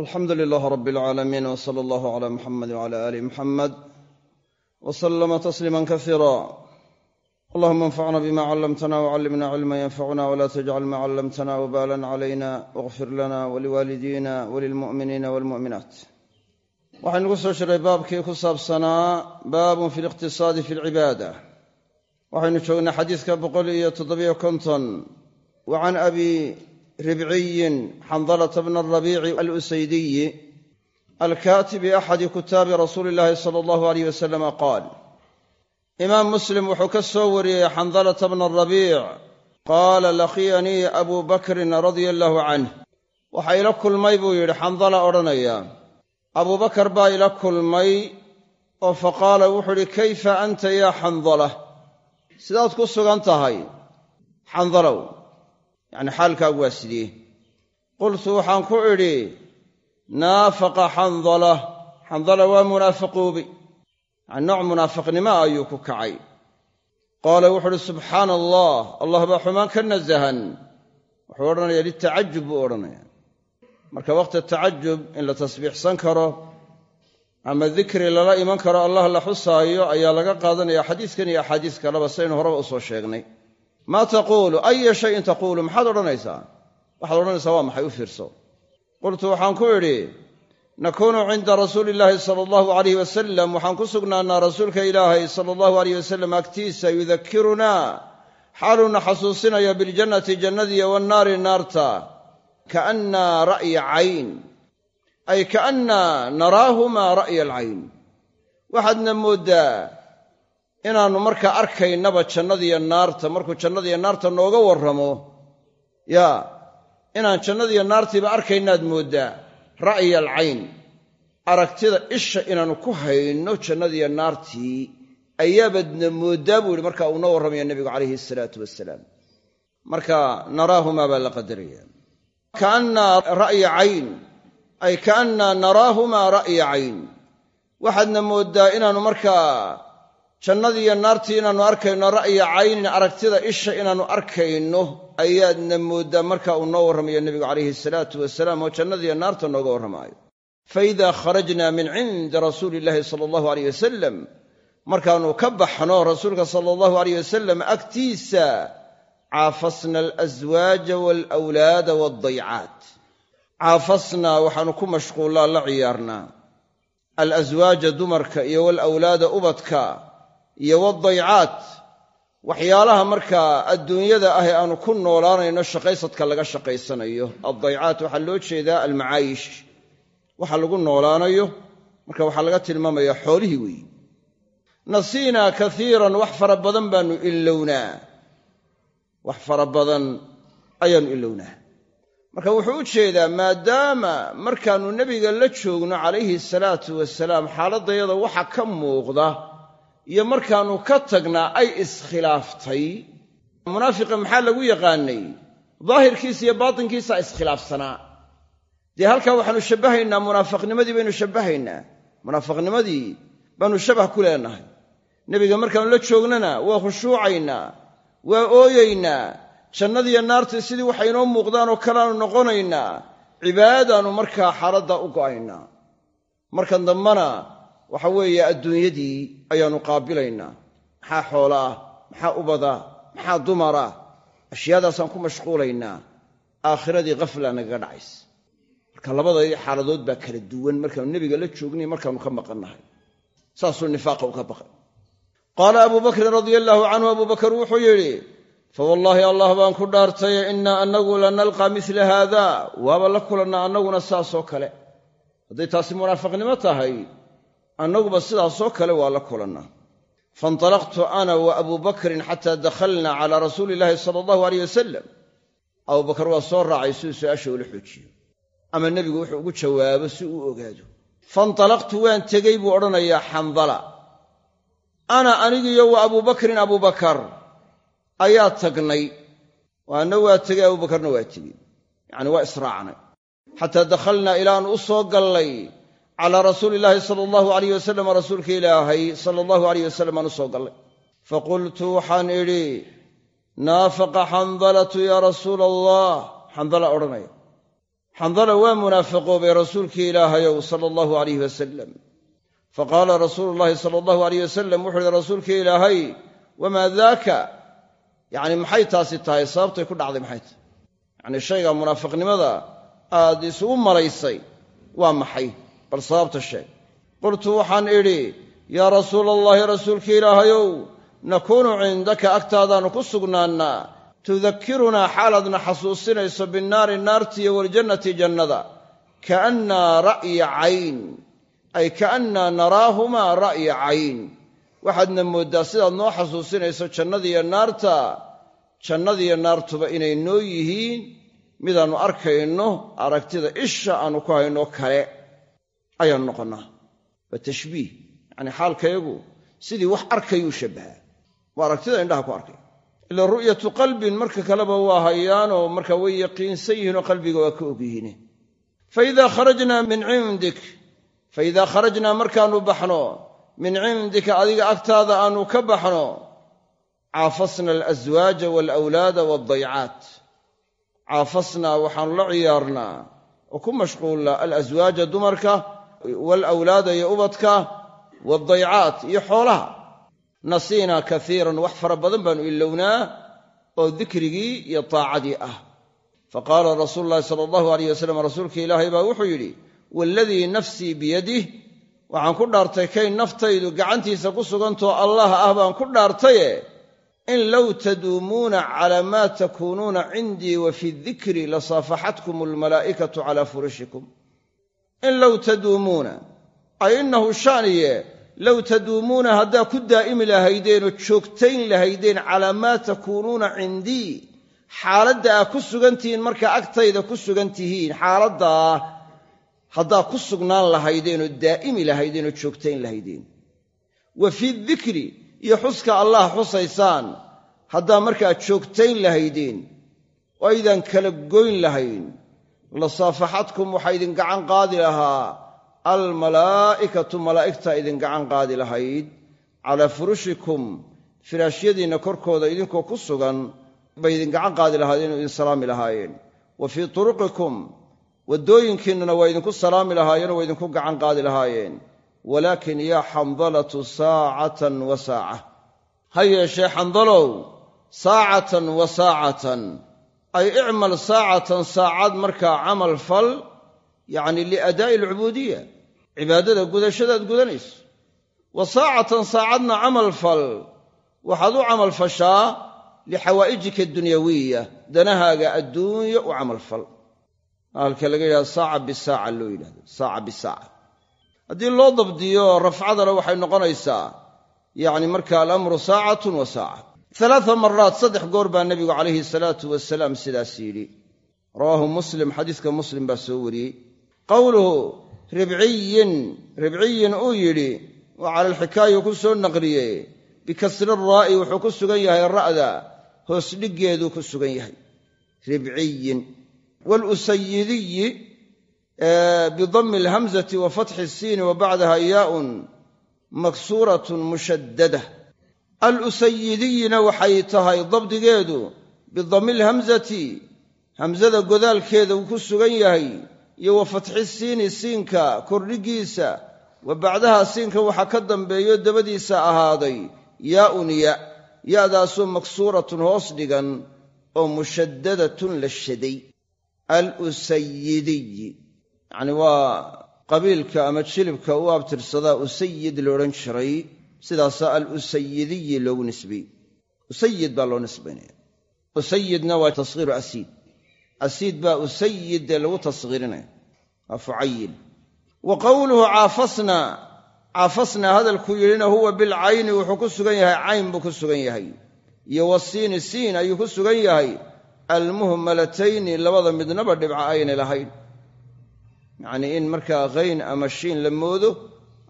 alxamdu lilaah rab alcaalamiin w sala allahu cala muxamedi wcala aali muxamed w salama tasliima kasiira allahuma anfacna bima callamtana wcallimna cilma yanfacuna wla tajcal ma callamtana wbalan calayna wاغfir lana waliwaalidina walilmu'miniina walmu'minaat waxaynu ku soo jiray baabkii ku saabsanaa baabun fi liqtisaadi fi lcibaada waxaynu joognay xadiidka boqol iyo toddobiyo konton. Wa can abi ribciyin xandalata bna arabiici alusaydiyi alkaatibi axadi kutaabi rasuuli illaahi sala allahu aleyh wasalama qaal imaam muslim wuxuu ka soo wariyey xandalata bna arabiic qaala laqiyanii abu bakrin radia allahu canh waxa ila kulmay buu yidhi xandala odhanaya abubakar baa ila kulmay oo faqaala wuxuu idhi kayfa anta yaa xandala sidaad ku sugan tahay xandalow yacni xaalkaagu waa sidee? Qultu waxaan ku idhi naafaqa xandala. Xandala waa munaafiquubi. Yani nooc munaafiqnimo ayuu ku kacay. Qaala wuxu uhi subxaana allah allah baa xumaan ka nasahan. Wuxuu odhanaya litacajub buu odhanaya marka waqti tacajub in la tasbiixsan karo ama dikri lala iman karo allah la xusaayo ayaa laga qaadanaya xadiiskan iyo axaadiis kaleba saynu horeba u soo sheegnay maa taquulu? Aya shayin taquulu? Maxaad odhanaysaa? Waxaad odhanaysaa waa maxay? U fiirso. Qultu waxaan ku idhi nakuunu cinda rasuuli illaahi sala allahu alayh wasalam waxaan ku sugnaanaa rasuulka ilaahay sala allahu aleyh wasalam agtiisa yudakirunaa xaaluuna xasuusinayo biljannati jannadiiyo wannaari naarta. Kaanna ra'ya cayn. Ay kaanna naraahumaa ra'ya alcayn. Waxaadna mooddaa inaannu markaa arkaynaba jannadiiyo naarta markuu jannadiiyo naarta nooga warramo yaa inaan jannadiiyo naartiiba arkaynaad mooddaa ra'ya alcayn aragtida isha inaannu ku hayno jannadiiyo naartii ayaabadna mooddaa buu yihi marka uu noo warramaya nebigu calayhi asalaatu wasalaam marka naraahumaa baa la qadaraya kaanna ra'ya cayn ay kaanna naraahumaa ra'ya cayn. Waxaadna mooddaa inaannu markaa jannadii iyo naartii inaannu arkayno ra'ya caynin aragtida isha inaannu arkayno ayaadna mooddaa marka uu noo warramayo nebigu calayhi salaatu wasalaam oo jannadiiyo naarta nooga warramaayo. Fa idaa kharajna min cindi rasuuli illaahi sala allahu aleyh wasalam markaannu ka baxno rasuulka sala allahu aleyh wasalam agtiisa caafasna alaswaaja waalawlaada waaldaycaat caafasnaa waxaannu ku mashquullaa la ciyaarnaa. Alaswaaja dumarka iyo walawlaada ubadka iyo waddaycaat waxyaalaha markaa adduunyada ah ee aanu ku noolaanayno shaqaysadka laga shaqaysanayo. Addaycaat waxaa loo jeedaa almacaayish. Waxa lagu noolaanayo marka waxaa laga tilmaamaya xoolihii weeyi nasiinaa kaiiran wax fara badan baannu ilownaa. Wax fara badan ayaannu ilownaa. Marka wuxuu u jeedaa maadaama markaannu nebiga la joogno calayhi salaatu wasalaam xaaladdayada waxa ka muuqda iyo markaannu ka tagnaa ay iskhilaaftay munaafiqa maxaa lagu yaqaanay? Daahirkiisa iyo baatinkiisa iskhilaafsanaa. Dee halkaa waxaannu shabbahaynaa munaafiqnimadii baynu shabbahaynaa. Munaafiqnimadii baannu shabah ku leenahay. Nebiga markaannu la joognana waa khushuucaynaa waa ooyaynaa. Jannadiiyo naartii sidii waxay inoo muuqdaanoo kaleaanu noqonaynaa cibaadadaannu markaa xaaladdaa u go'aynaa. Markan dambana waxa weeye adduunyadii ayaannu qaabilaynaa. Maxaa xoola ah maxaa ubada maxaa dumara ashyaadaasaan ku mashquulaynaa. Aakhiradii khafla nagaga dhacaysa. Marka labadaydi xaaladood baa kala duwan. Markaannu nebiga la joognay markaannu ka maqannahay. Saasuu nifaaqa uga baqay. Qaala abuu bakrin radia allaahu canhu abuu bakar wuxuu yidhi fawallaahi allah baan ku dhaartaye innaa annagu lanalqaa mila haada waaba la kulannaa annaguna saasoo kale. Hadday taasi munaafiqnimo tahay annaguba sidaasoo kale waa la kulannaa faintalaqtu ana wa abuu bakrin xataa dakhalna calaa rasuuli illaahi sala allahu aleyh wasalam abuu bakar waa soo raacay siduu su'aasha ula xoojiyo. Ama nebigu wuxuu ugu jawaabo si uu ogaado. Faintalaqtu waan tegey buu odhanayaa xandala ana anigiyo wa abuu bakrin abubakar ayaa tagnay. Waana waa tegey abuubakarna waa tegey. Yacni waa israacnay. Xataa dakhalnaa ilaaan u soo gallay calaa rasuuli illaahi sala allahu alayh wasalam rasuulka ilaahay sala allahu alayh wasalam aan u soo gallay. Faqultu waxaan idhi naafaqa xandalatu yaa rasuula allah xandala odhanaya. Xandala waa munaafiqoobay rasuulkii ilaahayow sala allahu alayh wasalam faqaala rasuulu llahi sala allahu alayh wasalam wuxuu yihi rasuulkii ilaahay wamaa daaka yacni maxay taasi tahay? Sababtay ku dhacday maxay tahay? Yacnii shayga munaafiqnimada aad isugu malaysay waa maxay bal sababta sheeg. Qultu waxaan idhi yaa rasuula allahi rasuulkii ilaahayow nakuunu cindaka agtaadaannu ku sugnaannaa. Tudakirunaa xaalaadna xasuusinayso binnaari naartiiyo waljannati jannada. Kaannaa ra'ya cayn. Ay kaannaa naraahumaa ra'ya cayn. Waxaadna mooddaa sidaad noo xasuusinayso jannadiiyo naarta. Jannadiiyo naartuba inay noo yihiin. Midaannu arkayno aragtida isha aannu ku hayno kale ayaannu noqonnaa waa tashbiih yacnii xaalkayagu sidii wax arkayuu shabbahaa. Waa aragtida indhaha ku arkay. Ila ru'yatu qalbin marka kaleba waa hayaanoo marka way yaqiinsan yihiinoo qalbiga waa ka ogyihiin fa idaa kharajnaa min cindik fa idaa kharajnaa markaannu baxno min cindika adiga agtaada aannu ka baxno caafasna alaswaaja waalawlaada waaldaycaat caafasnaa waxaannu la ciyaarnaa oo ku mashquulnaa alaswaaja dumarka waalawlaada iyo ubadka waaldaycaat iyo xoolaha nasiinaa kaiiran wax fara badan baannu ilownaa oo dikrigii iyo taacadii ah faqaala rasuulu llahi sala allahu alayh wasalam rasuulka ilaahay baa wuxuu yidhi waaladii nafsii biyadih waxaan ku dhaartay kay naftaydu gacantiisa ku sugantoo allah ah baan ku dhaartaye in low taduumuuna calaa maa takuunuuna cindii wa fi dikri lasaafaxatkum almalaa'ikatu calaa furushikum in low taduumuuna ay innahu shaaniye low taduumuuna haddaa ku daa'imi lahaydeen oo joogtayn lahaydeen calaa maa takuunuuna cindii xaaladda aa ku sugantihiin markaa agtayda ku sugan tihiin xaaladdaa haddaa ku sugnaan lahaydeen oo daa'imi lahaydeen oo joogtayn lahaydeen. Wa fi dikri iyo xuska allah xusaysaan haddaa markaa joogtayn lahaydeen oo aydan kala goyn lahayn lasaafaxadkum waxaa idin gacan qaadi lahaa. Almalaa'ikatu malaa'igtaa idin gacan qaadi lahayd. Calaa furushikum firaashyadiinna korkooda idinkoo ku sugan bay idin gacan qaadi lahaadeen oo idin salaami lahaayeen. Wa fii turuqikum waddooyinkiinnana waa idinku salaami lahaayeen oo waa idinku gacan qaadi lahaayeen. Walaakin yaa xandalatu saacatan wa saaca. Ha yeeshee xandalow saacatan wa saacatan ay icmal saacatan saacad markaa camal fal yacni liadaa'i alcubuudiya cibaadada gudashadaad gudanayso. Wa saacatan saacadna camal fal waxaad u camal fashaa lixawaa'ijika adunyawiya danahaaga adduunya u camal fal. Halka laga yidhahdo saaca bisaaca loo yidhahdo saaca bisaaca. Haddii loo dabdiyo rafcadana waxay noqonaysaa yacni marka alamru saacatun wa saaca alaaa maraat saddex goor baa nebigu calayhi salaatu wasalaam sidaas yidhi. Rawaahu muslim xadiiska muslim baa soo wariyey. Qowluhu ribciyin ribciyin uu yidhi waa cala alxikaayu ku soo naqliyey. Bikasri raa'i wuxuu ku sugan yahay ra'da hoos dhiggeeduu ku sugan yahay. Ribciyin. Walusayidiyi bidami alhamzati wa fatxi isiini wa bacdaha yaaun maksuuratun mushaddada alusayidiyina waxay tahay dabdigeedu bidami alhamzati hamzada godaalkeeda uu ku sugan yahay iyo wa fatxi siini siinka kordhigiisa wa bacdaha siinka waxaa ka dambeeyo dabadiisa ahaaday yaaun ya ya'daasoo maksuuratun hoos dhigan oo mushaddadatun la shaday. Alusayidiyi yacni waa qabiilka ama jilibka u abtirsadaa usayid la odhan jiray sidaasaa alusayidiyi loogu nisbiyey usayid baa loo nisbaynaya. Usayidna waa tashiiru asiid. Asiid baa usayid dee lagu tashiirinaya waa fucayil wa qowluhu caafasna. Caafasnaa hadalkuu yidhina huwa bilcayni wuxuu ku sugan yahay cayn buu ku sugan yahay. Iyo wasiini siin ayuu ku sugan yahay. Almuhmalatayni labada midnaba dhibca aynay lahayn. Yacnii in markaa hayn ama shiin la moodo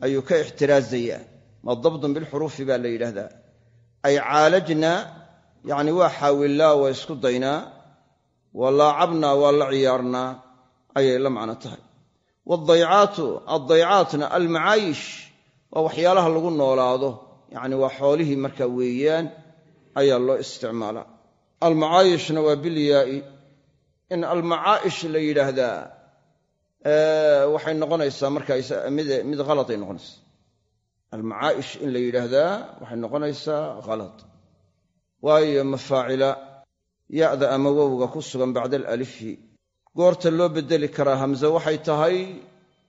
ayuu ka ixtiraazayaa ma dabdun bilxuruufi baa la yidhaahdaa. Ay caalajnaa yacni waa xaawillaa waa isku daynaa waa laacabnaa waa la ciyaarnaa ayay la macno tahay. Waaldaycaatu addaycaatna almacaayish waa waxyaalaha lagu noolaado yacni waa xoolihii markaa weeyaan ayaa loo isticmaalaa. Almacaayishna waa bilyaa'i. In almacaa'ish la yidhaahdaa waxay noqonaysaa markaa noqonaysaa almacaa'ish in la yidhaahdaa waxay noqonaysaa halad waayo mafaacila ya'da ama wowga ku sugan bacda alalifi goorta loo beddeli karaa hamze waxay tahay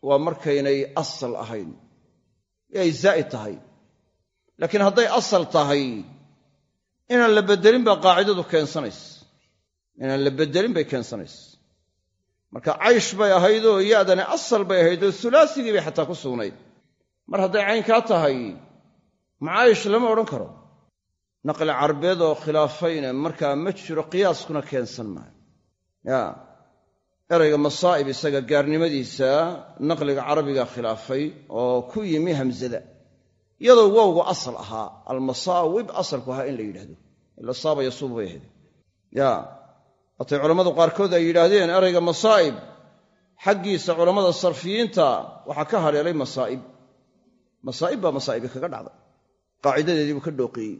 waa markaynay asal ahayn. Ay zaa'id tahay. Laakiin hadday asal tahay inaan la beddelin baa qaacidadu keensanaysa. Inaan la beddelin bay keensanaysa. Marka caysh bay ahaydoo ya'dani asal bay ahaydoo hulaasigii bay xataa ku sugnayd mar hadday caynkaa tahay macaayish lama odhan karo. Naqli carbeed oo khilaafayna markaa ma jiro qiyaaskuna keensan maayo. Ya erayga masaa'ib isaga gaarnimadiisa naqliga carabiga khilaafay oo ku yimi hamsada iyadoo wowgu asal ahaa almasaawib asalku ahaa in la yidhahdo ila saaba yasuubu bay ahayd. Ya waatay culammadu qaarkood ay yidhaahdeen erayga masaa'ib xaggiisa culammada sarfiyiinta waxaa ka haleelay masaa'ib masaa'ib baa masaa'ibi kaga dhacday. Qaacidadeedii buu ka dhooqeeyey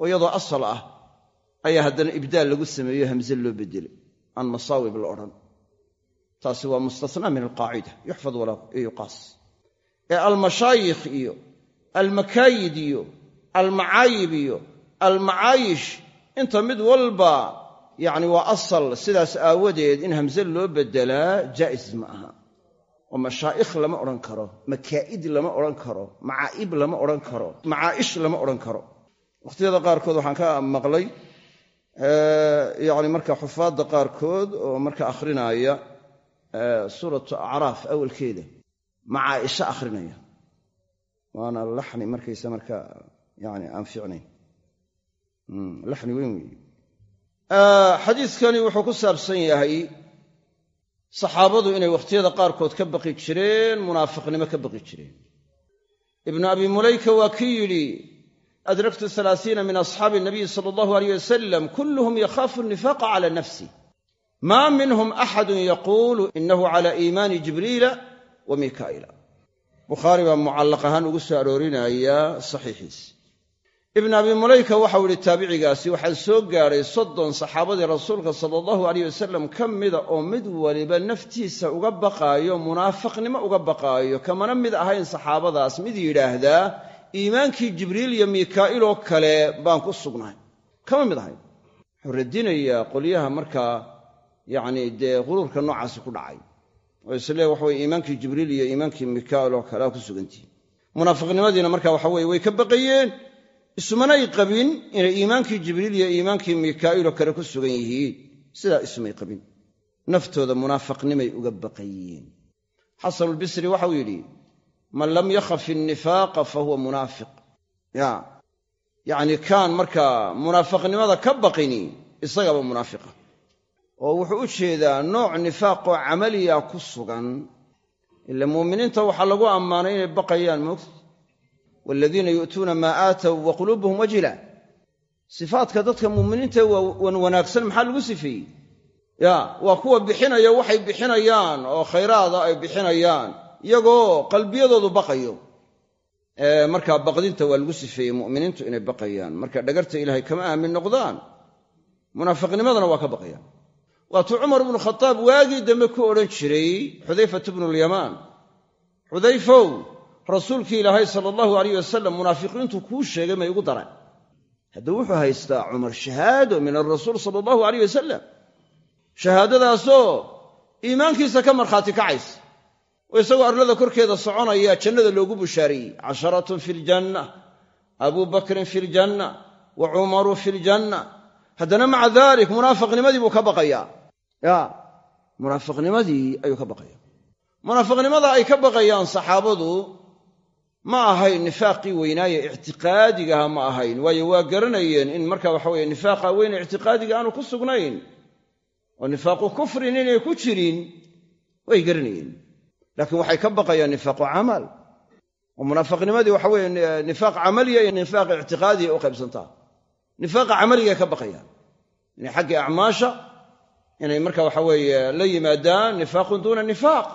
oo iyadoo asal ah ayaa haddana ibdaal lagu sameeyo hamze loo beddelay aan masaawib la odhan. Taasi waa mustasnaa min alqaacida yuxfad walaa yuqaas. Ee almashaayikh iyo almakaayid iyo almacaayib iyo almacaayish inta mid walba yacni waa asal sidaas aawadeed in hamze loo beddelaa jaa'is ma aha oo mashaa'ikh lama odhan karo makaa'id lama odhan karo macaa'ib lama odhan karo macaa'ish lama odhan karo. Wakhtiyada qaarkood waxaan ka maqlay yacni marka xufaadda qaarkood oo marka akhrinaya suuratu acraaf awalkeeda macaa'isho akhrinaya. Waana laxni markaysa marka yani aan fiicnayn. Laxni weyn weeye xadiidkani wuxuu ku saabsan yahay saxaabadu inay wakhtiyada qaarkood ka baqi jireen munaafiqnimo ka baqi jireen. Ibnu abi mulayka waa kii yidhi adraktu alaaiina min asxaabi nabiyi sala allahu aleyh wasalam kulluhum yakhaafu nifaaqa cala nafsi. Maa minhum axadun yaquulu inahu cala iimaani jibriila wa mikaa'ila. Bukhaari baa mucallaq ahaan ugu soo aroorinaya saxiixiisa ibnu abi mulayka waxau ihi taabicigaasi waxaa soo gaadhay soddon saxaabadii rasuulka sala allahu aleyh wasalam ka mida oo mid waliba naftiisa uga baqaayo munaafiqnimo uga baqaayo kamana mid ahayn saxaabadaas mid yidhaahdaa iimaankii jibriil iyo miikaa'il oo kale baan ku sugnahay. Kama mid ahayn. Wuxuu radinayaa qolyaha markaa yacni dee quruurka noocaasi ku dhacay. Oo isle waxa weye iimaankii jibriil iyo iimaankii miikaa'il oo kale aa ku sugantihin. Munaafiqnimadiina marka waxa weye way ka baqayeen isumanay qabin inay iimaankii jibriil iyo iimaankii miikaa'il oo kale ku sugan yihiin sidaa isumay qabin. Naftooda munaafiqnimay uga baqayeen. Xasanulbisri waxau yidhi man lam yakhaf innifaaqa fa huwa munaafiq. Ya yacni kaan markaa munaafiqnimada ka baqini isagaba munaafiqa. Oo wuxuu u jeedaa nooc nifaaqoo camaliya ku sugan. Ila muuminiinta waxaa lagu ammaanay inay baqayaan moogta waaladiina yu'tuuna maa aatow wa quluubuhum wajila sifaadka dadka muuminiinta wan wanaagsan maxaa lagu sifeeyey ya waa kuwa bixinaya waxay bixinayaan oo khayraada ay bixinayaan iyagoo qalbiyadoodu baqayo. Markaa baqdinta waa lagu sifeeyey mu'miniintu inay baqayaan. Marka dhagarta ilaahay kama aamin noqdaan munaafiqnimadana waa ka baqayaan. Waatuu cumar ibnu khataab waagii dambe ku odhan jiray xudayfatu bnulyamaan xudayfow rasuulkii ilaahay sala allahu alayh wasalam munaafiqiintu kuu sheegay may igu dareen haddaba wuxuu haystaa cumar shahaado min alrasuul sala allahu alayh wasalam shahaadadaasoo iimaankiisa ka markhaati kacaysa oo isagoo arlada korkeeda soconaya jannada loogu bushaariyey casharatun fi ljanna abuu bakrin fi ljanna wa cumaru fi ljanna haddana maca dalik munaafiqnimadii buu ka baqayaa ya munaafiqnimadii ayuu ka baqaya. Munaafiqnimada ay ka baqayaan saxaabadu ma ahayn nifaaqii weynaaye ictiqaadigaha ma ahayn. Waayo waa garanayeen in marka waxa weye nifaaqa weyne ictiqaadiga aanu ku sugnayn oo nifaaqu kufrin inay ku jirin way garanayeen. Laakiin waxay ka baqayaan nifaaqu camal. Oo munaafiqnimadii waxa weye nifaaq camaliya iyo nifaaq ictiqaadiya u qaybsantaa. Nifaaqa camaliyay ka baqayaan. Inay xagga acmaasha inay marka waxa weeye la yimaadaan nifaaqun duuna nifaaq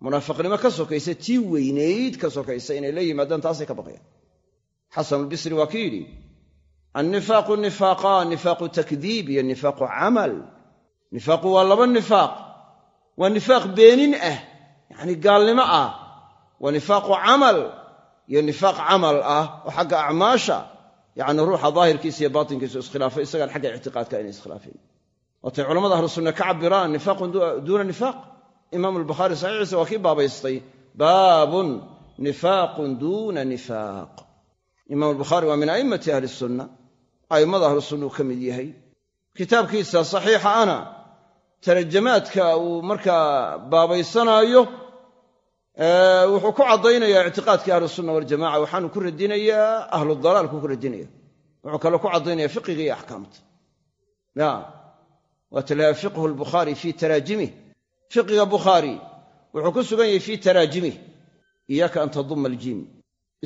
munaafiqnimo ka sokaysa tii weynayd ka sokaysa inay la yimaadaan taasay ka baqayaan xasanulbisri waa ki yidhi annifaaqu nifaaqaan nifaaqu takdiib iyo nifaaqu camal. Nifaaqu waa laba nifaaq waa nifaaq beenin ah yacni gaalnimo ah. Waa nifaaqu camal iyo nifaaq camal ah oo xagga acmaasha yacni ruuxa daahirkiisa iyo baatinkiisu iskhilaafay isagaan xagga ictiqaadka inay iskhilaafeen. Waatay culamada ahlu sunna ka cabiraan nifaaqun duuna nifaaq imaamu albukhaari saxiixiisa waa kii baabaystay. Baabun nifaaqun duuna nifaaq. Imaamu albukhaari waa min a'immati ahli sunna. A'immada ahlu sunna uu ka mid yahay. Kitaabkiisa saxiixa ana tarjamaadka uu markaa baabaysanaayo wuxuu ku caddaynayaa ictiqaadkii ahlusunna waljamaca waxaanu ku radinayaa ahlu dalaalku ku radinaya. Wuxuu kaloo ku caddaynaya fiqiga iyo axkaamta ya waatalaha fiqhu lbukhaari fii taraajimih fiqiga bukhaari wuxuu ku sugan yahay fii taraajimih iyaaka an taduma aljiim.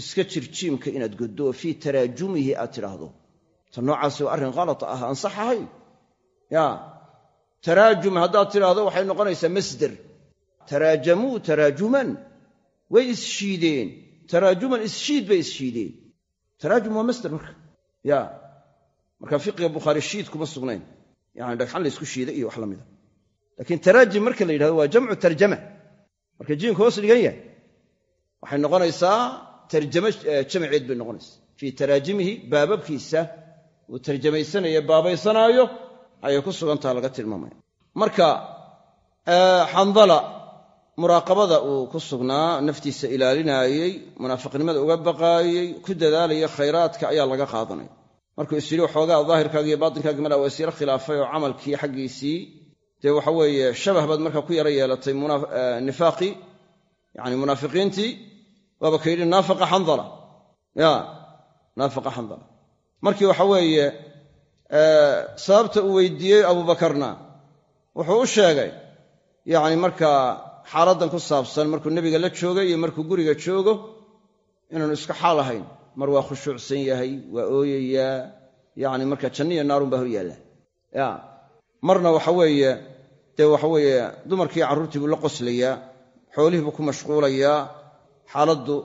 Iska jir jiimka inaad goddo oo fii taraajumihi aad tidhaahdo. Ta noocaasi waa arrin khalata ah aan sax ahayn ya taraajum haddaad tidhaahdo waxay noqonaysaa masder. Taraajamuu taraajuman way isshiideen taraajuman isshiid bay isshiideen taraajum waa masder marka. Ya marka fiqiga bukhaari shiid kuma sugnayn. Yani dhagxan la ysku shiiday iyo wax la mida laakiin taraajim marka la yidhahdo waa jamcu tarjama. Marka jiimka hoos dhigan yahay. Waxay noqonaysaa tarjamo jamaceed bay noqonaysaa. Fii taraajimihi baababkiisa uu tarjamaysanaya baabaysanaayo ayay ku sugantaha laga tilmaamaya. Marka xandala muraaqabada uu ku sugnaa naftiisa ilaalinaayey munaafiqnimada uga baqaayey ku dadaalaya khayraadka ayaa laga qaadanaya. Markuu is yidhi waxoogaa daahirkaagi iyo baatinkaagi mala waa isyaro khilaafay oo camalkii xaggiisii dee waxa weeye shabah baad markaa ku yaro yeelatay nifaaqii yani munaafiqiintii waaba ka yidhi naafaqa xandala ya naafaqa xandala markii waxa weeye sababta uu weydiiyey abuubakarna wuxuu u sheegay yacni markaa xaaladdan ku saabsan markuu nebiga la joogay iyo markuu guriga joogo inaanu iska xaal ahayn. Mar waa khushuucsan yahay waa ooyayaa yacni marka janniya naarun baa hor yaalla ya marna waxa weeye dee waxa weeye dumarkii carruurtii buu la qoslayaa xoolihii buu ku mashquulayaa xaaladdu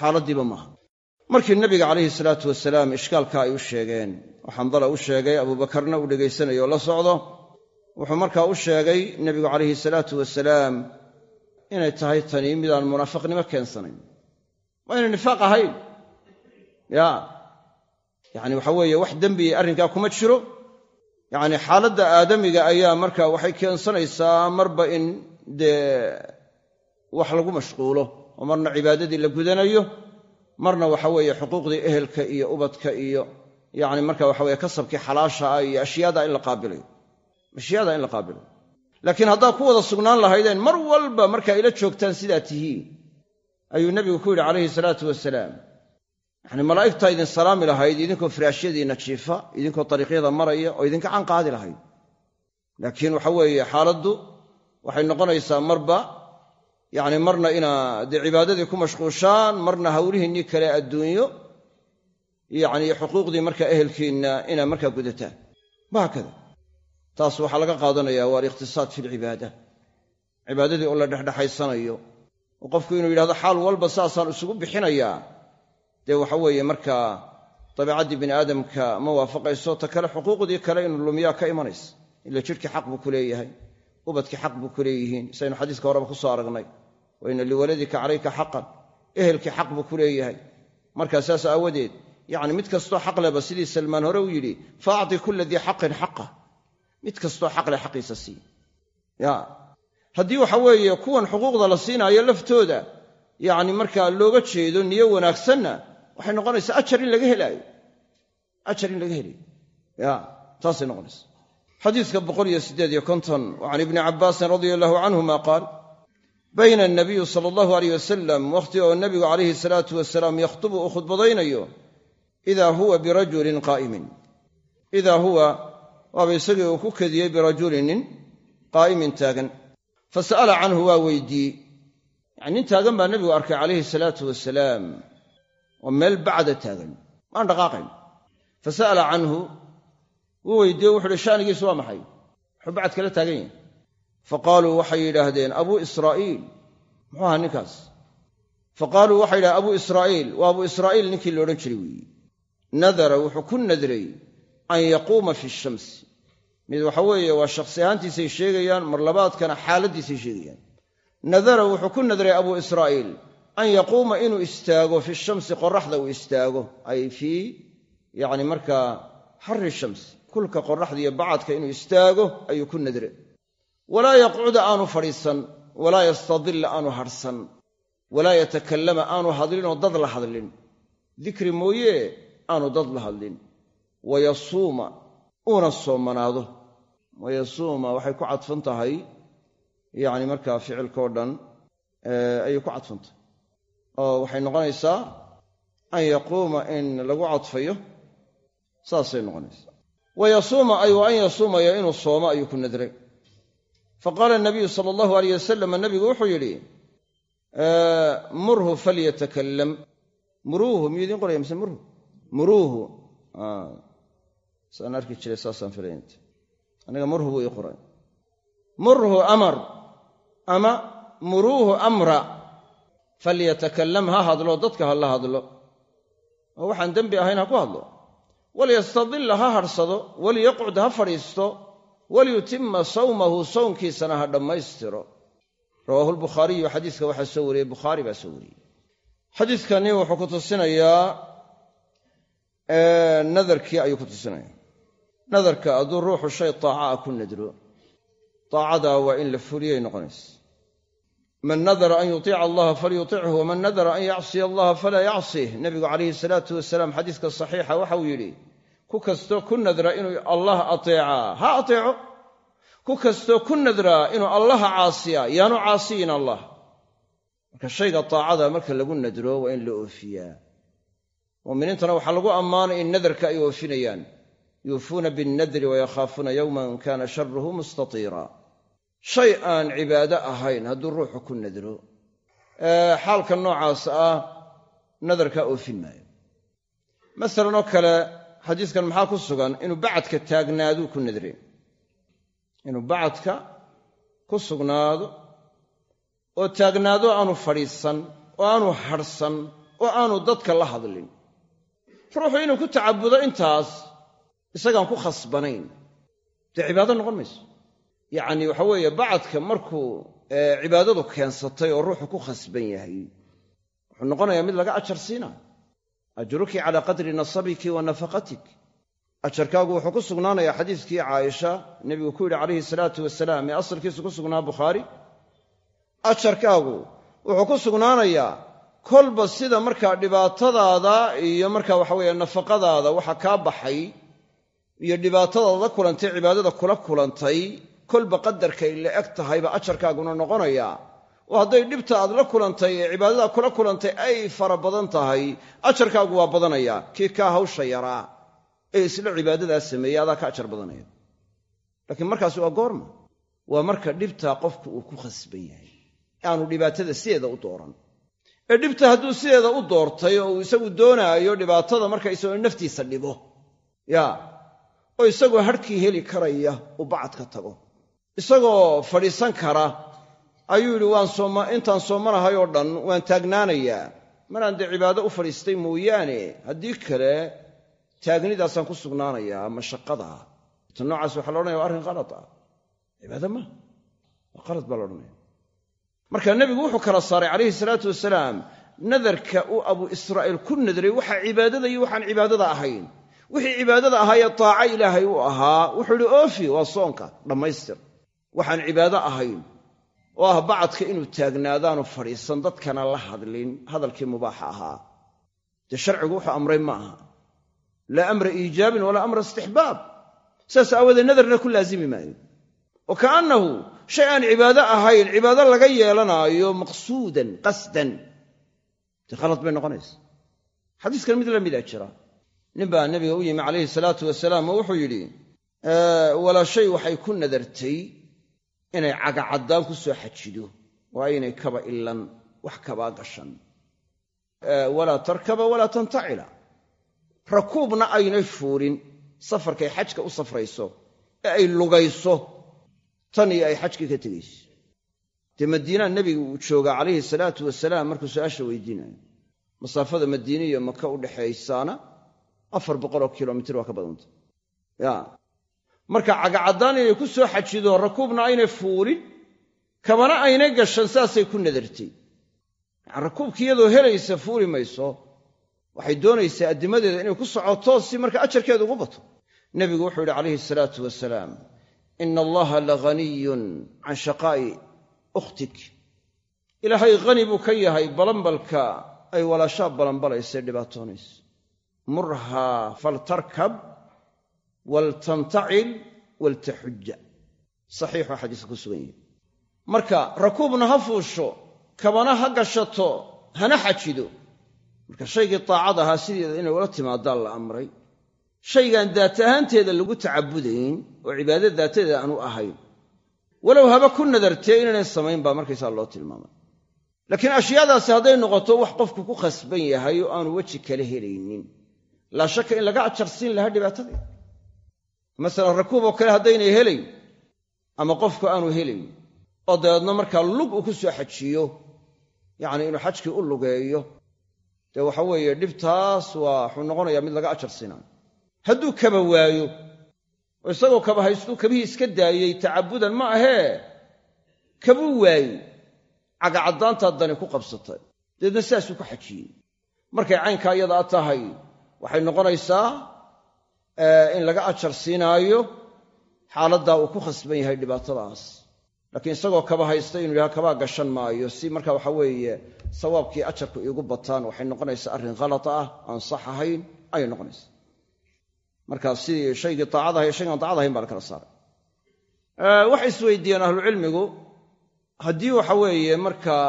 xaaladdiiba maaha markii nabiga calayhi salaatu wasalaam ishkaalka ay u sheegeen oo xandala u sheegay abuubakarna uu dhegaysanayo oo la socdo wuxuu markaa u sheegay nebigu calayhi salaatu wasalaam inay tahay tani midaan munaafiqnimo keensanayn. Waa nifaaq ahayn. Ya yacni waxa weeye wax dembiya arrinkaa kuma jiro yacni xaaladda aadamiga ayaa marka waxay keensanaysaa marba in dee wax lagu mashquulo oo marna cibaadadii la gudanayo marna waxa weeye xuquuqdii ehelka iyo ubadka iyo yacni marka waxa weye kasabkii xalaasha ah iyo ashyaada in la qaabilayo ashyaada in la qaabilayo laakiin haddaad ku wada sugnaan lahaydeen mar walba markaa ila joogtaan sidaa tihiin ayuu nebigu ku yidhi calayhi salaatu wasalaam yacni malaa'igtaa idin salaami lahayd idinkoo firaashyadiinna jiifa idinkoo dariiqyada maraya oo idinka canqaadi lahayd. Laakiin waxa weeye xaaladdu waxay noqonaysaa marba yacni marna inaa dee cibaadadii ku mashquushaan marna hawlihiinnii kale adduunyo yacni xuquuqdii markaa ehelkiinna inaa markaa gudataan. Wahaakada taas waxaa laga qaadanaya waa aliqhtisaad fi lcibaada cibaadadii oo la dhexdhexaysanayo oo qofku inuu yidhahdo xaal walba saasaan isugu bixinayaa dee waxa weeye markaa dabiicaddii bini aadamka ma waafaqayso ta kale xuquuqdii kale inuu lumiyaa ka imanaysa ila jidhkii xaq buu ku leeyahay xaq buu ku leeyihiin. Saynu horeba ku soo aragnay wa inna liwaladika calayka xaqan ehelkii xaq buu ku leeyahay. Markaa saas aawadeed yacni mid kastoo xaq leba sidii salmaan hore u yidhi fa acti kulla dii xaqin xaqah mid kastoo xaqleh xaqiisa sii. Ya haddii waxa weeye kuwan xuquuqda la siinaayo laftooda yacni markaa looga jeedo niyo wanaagsanna waxay noqonaysaa ajar in laga helaayo. Ajar in laga helayo ya taasay noqonaysa xadiiska boqol iyo siddeed iyo konton wa can ibni cabbaasin radia allahu canhuma qaal bayna anabiyu sala allahu aleyh wasalam wakhti oo nebigu calayhi salaatu wasalaam yakhtubu uu khudbadaynayo idaa huwa birajulin qaa'imin. Idaa huwa waaba isagii uu ku kediyey birajulin nin qaa'imin taagan. Fa sa'ala canhu waa weydiiyey. Yacni nin taagan baa nebigu arkay calayhi salaatu wasalaam oo meel bacda taagan. Waan dhaqaaqayn. Fa sa'ala canhu wuu weydiiye wuxu uhi sha'nigiisu waa maxay? Wuxuu bacad kala taagan yahay. Fa qaaluu waxay yidhaahdeen abuu israa'iil muxuu ahaa ninkaas. Fa qaaluu waxay yidhahdeen abuu israa'iil waa abuu israa'iil ninkii la odhan jiray weeye nadara wuxuu ku nadray an yaquuma fi shamsi. Mid waxa weeye waa shakhsi ahaantiisay sheegayaan mar labaadkana xaaladdiisay sheegayaan. Nadara wuxuu ku nadray abuu israa'iil an yaquuma inuu istaago fi shamsi qoraxda uu istaago. Ay fii yacni markaa xarri shamsi kulka qoraxda iyo bacadka inuu istaago ayuu ku nadre. Walaa yaqcuda aanu fadhiisan walaa yastadilla aanu hadhsan walaa yatakallama aanu hadlinoo dad la hadlin. Dikri mooye aanu dad la hadlin. Wayasuuma uuna soomanaado wayasuuma waxay ku cadfan tahay yacni markaa ficilkao dhan ayay ku cadfan tahay oo waxay noqonaysaa an yaquuma in lagu cadfayo saasay noqonaysaa. Wayasuuma ay wa an yasuumayo inuu soomo ayuu ku nadray. Faqaala nabiyu sala allahu alayh wasalam nabigu wuxuu yidhi murhu falyatakallam. Muruuhu miyuu idiin qoraya mise murhu? Muruuhu. Saan arki jiray saasaan filaynt aniga murhu buu ii qoray. Murhu amar ama muruuhu amra falyatakallam ha hadlo dadka ha la hadlo oo waxaan dembi ahayn ha ku hadlo walyastadilla ha hadhsado waliyaqcud ha fadhiisto waliyutima sawmahu sownkiisana ha dhammaystiro rawaahu lbukhaariyu xadiiska waxaa soo wariyey bukhaari baa soo wariyey xadiidkani wuxuu ku tusinayaa nadarkii ayuu ku tusinaya nadarka hadduu ruuxu shay taaca a ku nadro taacadaa waa in la fuliyay noqonaysa man nadara an yutica allaha falyutichu waman nadara an yacsiya allaha falaa yacsih nebigu calayhi salaatu wasalaam xadiiska saxiixa waxauu yidhi ku kastoo ku nadra inuu allah ateecaa ha ateeco? Ku kastoo ku nadraa inuu allaha caasiyaa yaanu caasiyin allah. Marka shayga taacada marka lagu nadro waa in la oofiyaa. Muuminiintana waxaa lagu ammaanay in nadarka ay oofinayaan. Yuufuuna binnadri wayakhaafuuna yowman kana sharuhu mustatiira shay aan cibaado ahayn hadduu ruuxu ku nadro xaalka noocaas ah nadarkaa oofin maayo. Masalan oo kale xadiiskan maxaa ku sugan? Inuu bacadka taagnaaduu ku nadre inuu bacadka ku sugnaado oo taagnaado aanu fadhiisan oo aanu hadhsan oo aanu dadka la hadlin. Ruuxu inuu ku tacabudo intaas isagaan ku khasbanayn. Dee cibaado noqon mayso yacni waxa weeye bacadka markuu cibaadadu keensatay oo ruuxu ku khasban yahay wuxuu noqonayaa mid laga ajar siinaayo ajruki calaa qadri nasabiki wa nafaqatik. Ajarkaagu wuxuu ku sugnaanayaa xadiiskii caaisha nebigu ku yidhi calayhi salaatu wasalaam ee asalkiisu ku sugnaa bukhaari. Ajarkaagu wuxuu ku sugnaanayaa kolba sida markaa dhibaatadaada iyo markaa waxa weeye nafaqadaada waxa kaa baxay iyo dhibaatadaada la kulantay cibaadada kula kulantay kolba qadarkay la eg tahayba ajarkaaguna noqonayaa oo hadday dhibta aad la kulantay ee cibaadada kula kulantay ay fara badan tahay. Ajarkaagu waa badanayaa kii kaa hawsha yaraa ee isla cibaadadaa sameeyey adaa ka ajar badanaya. Laakiin markaasi waa goorma. Waa marka dhibtaa qofku uu ku khasban yahay. Aanu dhibaatada sideeda u dooran. Ee dhibta hadduu sideeda u doortay oo uu isagu doonaayo dhibaatada marka isagoo naftiisa dhibo. Ya oo isagoo hadhkii heli karaya uu bacadka tago isagoo fadhiisan kara ayuu yidhi waan intaan soomanahay oo dhan waan taagnaanayaa maraan dee cibaado u fadhiistay mooyaane haddii kale taagnidaasaan ku sugnaanayaa mashaqadaa ta noocaas waxa la odhanaya waa arrin qalad ah. Cibaado maa waa qalad baa la odhanaya. Marka nebigu wuxuu kala saaray calayhi salaatu wasalaam nadarka uu abu israa'iil ku nadray waxa cibaadada iyo waxaan cibaadada ahayn. Wixii cibaadada ahaayee taaca ilaahay u ahaa wuxuu idhi oofi waa soonka dhammaystir waxaan cibaado ahayn oo ah bacadka inuu taagnaadaanu fadhiisan dadkana la hadlin hadalkii mubaaxa ahaa. Dee sharcigu wuxuu amray ma aha. Laa amra iijaabin walaa amra istixbaab. Sidaas aawoodee nadarna ku laazimi maayo. Oo kaannahu shay aan cibaado ahayn cibaado laga yeelanaayo maqsuudan qasdan. Dee khalad bay noqonaysa. Xadiiskan mid la midaa jira. Nin baa nebiga u yimi calayhi salaatu wasalaam oo wuxuu yidhi walaa shay waxay ku nadartay inay cagacaddaan ku soo xajido waa inay kaba ilan wax kabaa gashan. Walaa tarkaba walaa tantacila rakuubna aynay fuulin safarkay xajka u safrayso ee ay lugayso tan iyo ay xajkii ka tegayso. Dee madiinaa nebiga uu joogaa calayhi salaatu wasalaam markuu su'aasha weydiinayo. Masaafada madiine iyo maka u dhexaysaana afar boqoloo kilomitir waa ka badanta marka cagacaddaan inay ku soo xajido rakuubna aynay fuulin kabana aynay gashan saasay ku nadartay. Rakuubki iyadoo helaysa fuuli mayso waxay doonaysaa addimadeeda inay ku socoto si marka ajarkeedu ugu bato. Nebigu wuxuu yidhi calayhi salaatu wasalaam ina allaha lahaniyun can shaqaa'i ukhtik. Ilaahay hani buu ka yahay balanbalka ay walaashaa balanbalaysae dhibaatoonayso. Murhaa faltarkab waltantacil waltaxuja saxiixuu xadiiska ku sugan yahi marka rakuubna ha fuusho kabana ha gashato hana xajido. Marka shaygii taacad ahaa sideeda inay ula timaadaa la amray. Shaygaan daat ahaanteeda lagu tacabudayn oo cibaado daatadeeda aanu ahayn. Walow haba ku nadartee inaynay samayn baa markaysaa loo tilmaamay. Laakiin ashyaadaasi hadday noqoto wax qofku ku khasban yahay oo aanu weji kala helaynin. Laa shaka in laga ajarsiin lahaa dhibaatadii masalan rakuub oo kale haddaynay helayn ama qofku aanu helayn oo dabeedna markaa lug uu ku soo xajiyo yacni inuu xajkii u lugeeyo dee waxa weeye dhibtaas waa wuxuu noqonayaa mid laga ajar siinaayo hadduu kaba waayo oo isagoo kaba haystuu kabihii iska daayey tacabudan ma ahee kabuu waayey cagacaddaantaa dani ku qabsatay dabeedna sidaasuu ku xajiyey markay caynkaa iyadaa tahay waxay noqonaysaa in laga ajar siinaayo xaaladdaa uu ku khasban yahay dhibaatadaas. Laakiin isagoo kaba haysta inuu yidhaha kabaa gashan maayo. Si marka waxa weeye sawaabkii ajarku iigu bataan waxay noqonaysaa arrin khalata ah aan sax ahayn ayay noqonaysaa. Marka sidii shaygii taacad ahay shaygaan baa la kala saaray. Waxay isweydiiyeen ahlucilmigu haddii waxa weeye markaa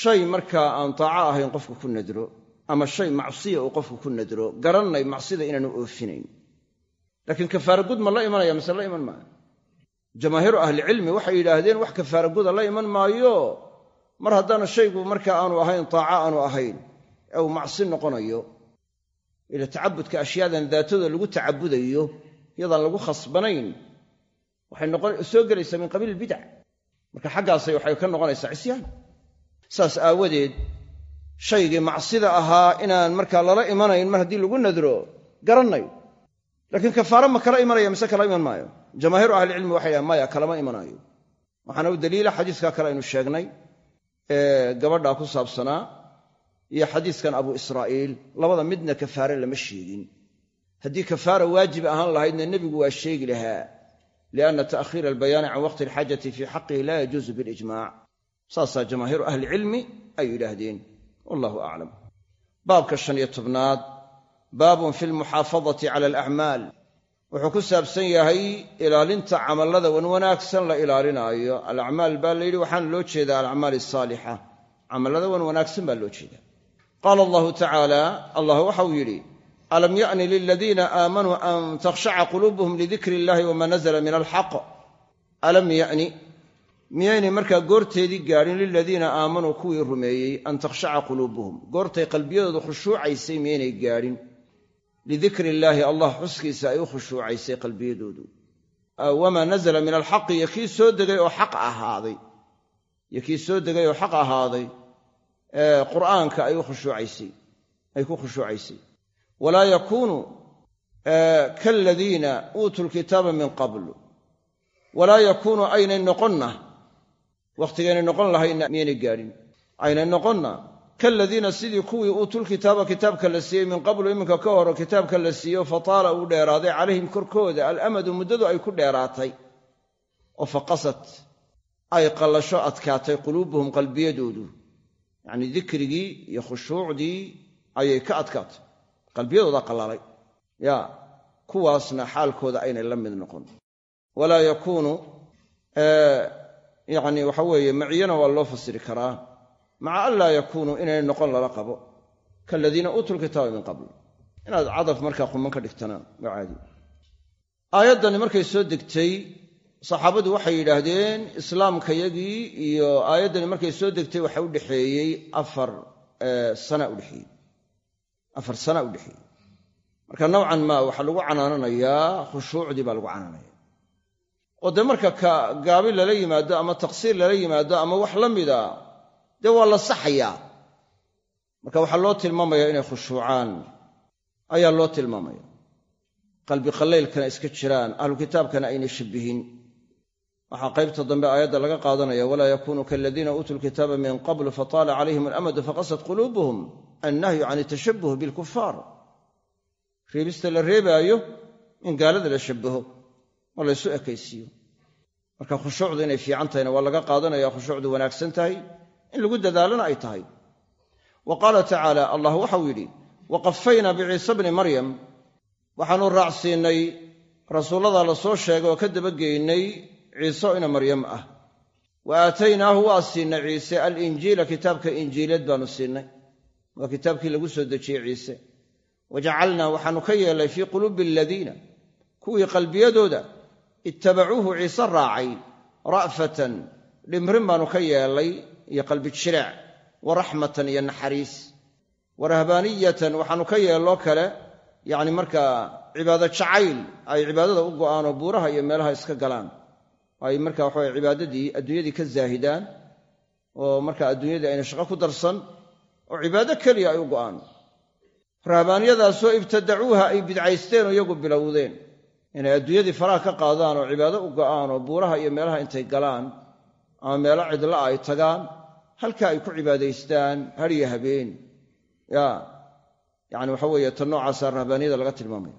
shay markaa aan taaco ahayn qofku ku nadro ama shay macsiya uu qofku ku nadro garannay macsida inaanu oofinayn. Laakiin kafaara gud ma la imanaya mise la iman maayo? Jamaahiiru ahlicilmi waxay yidhaahdeen wax kafaara guda la iman maayo. Mar haddaana shaygu marka aanu ahayn taaco aanu ahayn ee macsi noqonayo ila tacabudka ashyaadan daatooda lagu tacabudayo yadaan lagu khasbanayn waxay soo gelaysaa min qabiil ilbidac marka xaggaasay waxay ka noqonaysaa cisyaan saas aawadeed shaygii macsida ahaa inaan markaa lala imanayn mar haddii lagu nadro garanay laakiin kafaara ma kala imanaya mise kala iman maayo? Jamaahiiru ahlicilmi waxay dhahan maya kalama imanaayo. Waxaana u daliila xadiiska kale aynu sheegnay ee gabadhaa ku saabsanaa iyo xadiiskan abu israa'iil. Labada midna kafaare lama sheegin. Haddii kafaara waajib ahaan lahaydna nebigu waa sheegi lahaa lianna ta'khiira albayaani can waqti alxaajati fii xaqihi laa yajuusu bilijmac saasaa jamaahiiru ahlicilmi ay yidhaahdeen wallahu aclam baabka shan iyo tobnaad baabun fi lmuxaafadati cala alacmaal wuxuu ku saabsan yahay ilaalinta camallada wan wanaagsan la ilaalinaayo. Alacmaal baa la yidhi waxaana loo jeedaa alacmaal asaalixa camallada wan wanaagsan baa loo jeedaa. Qaala allahu tacaala allah waxau yidhi alam ya'ni liladiina aamanuu an takhshaca quluubuhum lidikri illahi wama nazla min alxaq miyaynay markaa goorteedii gaadhin liladiina aamanuu kuwii rumeeyey an takhshaca quluubuhum. Goortay qalbiyadoodu khushuucaysay miyaynay gaadhin. Lidikri illaahi allah xuskiisa ay u khushuucaysay qalbiyadoodu. Wamaa nazla min alxaqi iyo soo degay oo xaq ahaaday. Iyo soo degay oo xaq ahaaday qur'aanka ay u khushuucaysay ay ku khushuucaysay. Walaa yakuunu kaaladiina uutuu lkitaaba min qablu. Walaa yakuunu aynay noqonna wakhtigaynay noqon lahayna miyaynay gaadhin aynay noqonna kaladiina sidii kuwii uutulkitaaba kitaabka la siiyey min qablu iminka ka horo kitaabka la siiyo fataala uu dheeraaday calayhim korkooda alamadu muddadu ay ku dheeraatay. Oo faqasat ay qallasho adkaatay quluubuhum qalbiyadoodu. Yacnii dikrigii iyo khushuucdii ayay ka adkaatay. Qalbiyadooda qallalay. Ya kuwaasna xaalkooda aynay la mid noqon. Walaa yakuunu yacni waxa weeye maciyana waa loo fasiri karaa. Maca an laa yakuunuu inay noqon lala qabo. Kaaladiina uutuu lkitaaba min qabl. Inaad cadaf markaa quman ka dhigtana waa caadi. Aayaddani markay soo degtay saxaabadu waxay yidhaahdeen islaamkayagii iyo aayaddani markay soo degtay waxa u dhexeeyey afar sana udhexeeyey afar sana u dhexeeyey. Marka nowcan maa waxaa lagu canaananayaa khushuucdii baa lagu canaanaya oo dee marka ka gaabi lala yimaado ama taqsiir lala yimaado ama wax la mida dee waa la saxayaa. Marka waxaa loo tilmaamaya inay khushuucaan. Ayaa loo tilmaamaya. Qalbi qallaylkana iska jiraan ahlu kitaabkana aynay shabbihin. Waxaa qaybta dambe aayadda laga qaadanaya walaa yakunuu kaladiina uutuu lkitaaba min qablu fataala calayhim alamadu faqasad quluubuhum annahyu can itashabuh bilkufaar reebista la reebaayo in gaalada la shabbaho oo laysu ekaysiiyo. Marka khushuucdu inay fiican tahayna waa laga qaadanaya khushuucdu wanaagsan tahay in lagu dadaalana ay tahay. Wa qaala tacaala allah waxau yidhi wa qafaynaa biciise bni maryam. Waxaanu raacsiinay rasuulladaa la soo sheegay oo ka dabageynay ciise ina maryam ah. Wa aataynaahu waa siinay ciise alinjiila kitaabka injiileed baanu siinay. Waa kitaabkii lagu soo dejiyey ciise. Wa jacalnaa waxaanu ka yeelnay fii quluubi aladiina kuwii qalbiyadooda ittabacuuhu ciise raacay ra'fatan dhimrin baanu ka yeelnay iyo qalbi jiraac wa raxmatan iyo naxariis. Wa rahbaaniyatan waxaanu ka yeelloo kale yacni markaa cibaado jacayl ay cibaadada u go'aan oo buuraha iyo meelaha iska galaan. Ay marka waxaweye cibaadadii adduunyadii ka zaahidaan oo marka adduunyadii ayna shaqo ku darsan oo cibaado keliya ay u go'aan. Rahbaaniyadaasoo ibtadacuuha ay bidcaysteen iyagu bilowdeen inay adduunyadii faraha ka qaadaan oo cibaado u go'aan oo buuraha iyo meelaha intay galaan ama meelo cidla'a ay tagaan halkaa ay ku cibaadaystaan har iyo habeen. Ya yacni waxa weeye tan noocaasa rahbaaniyada laga tilmaamaya.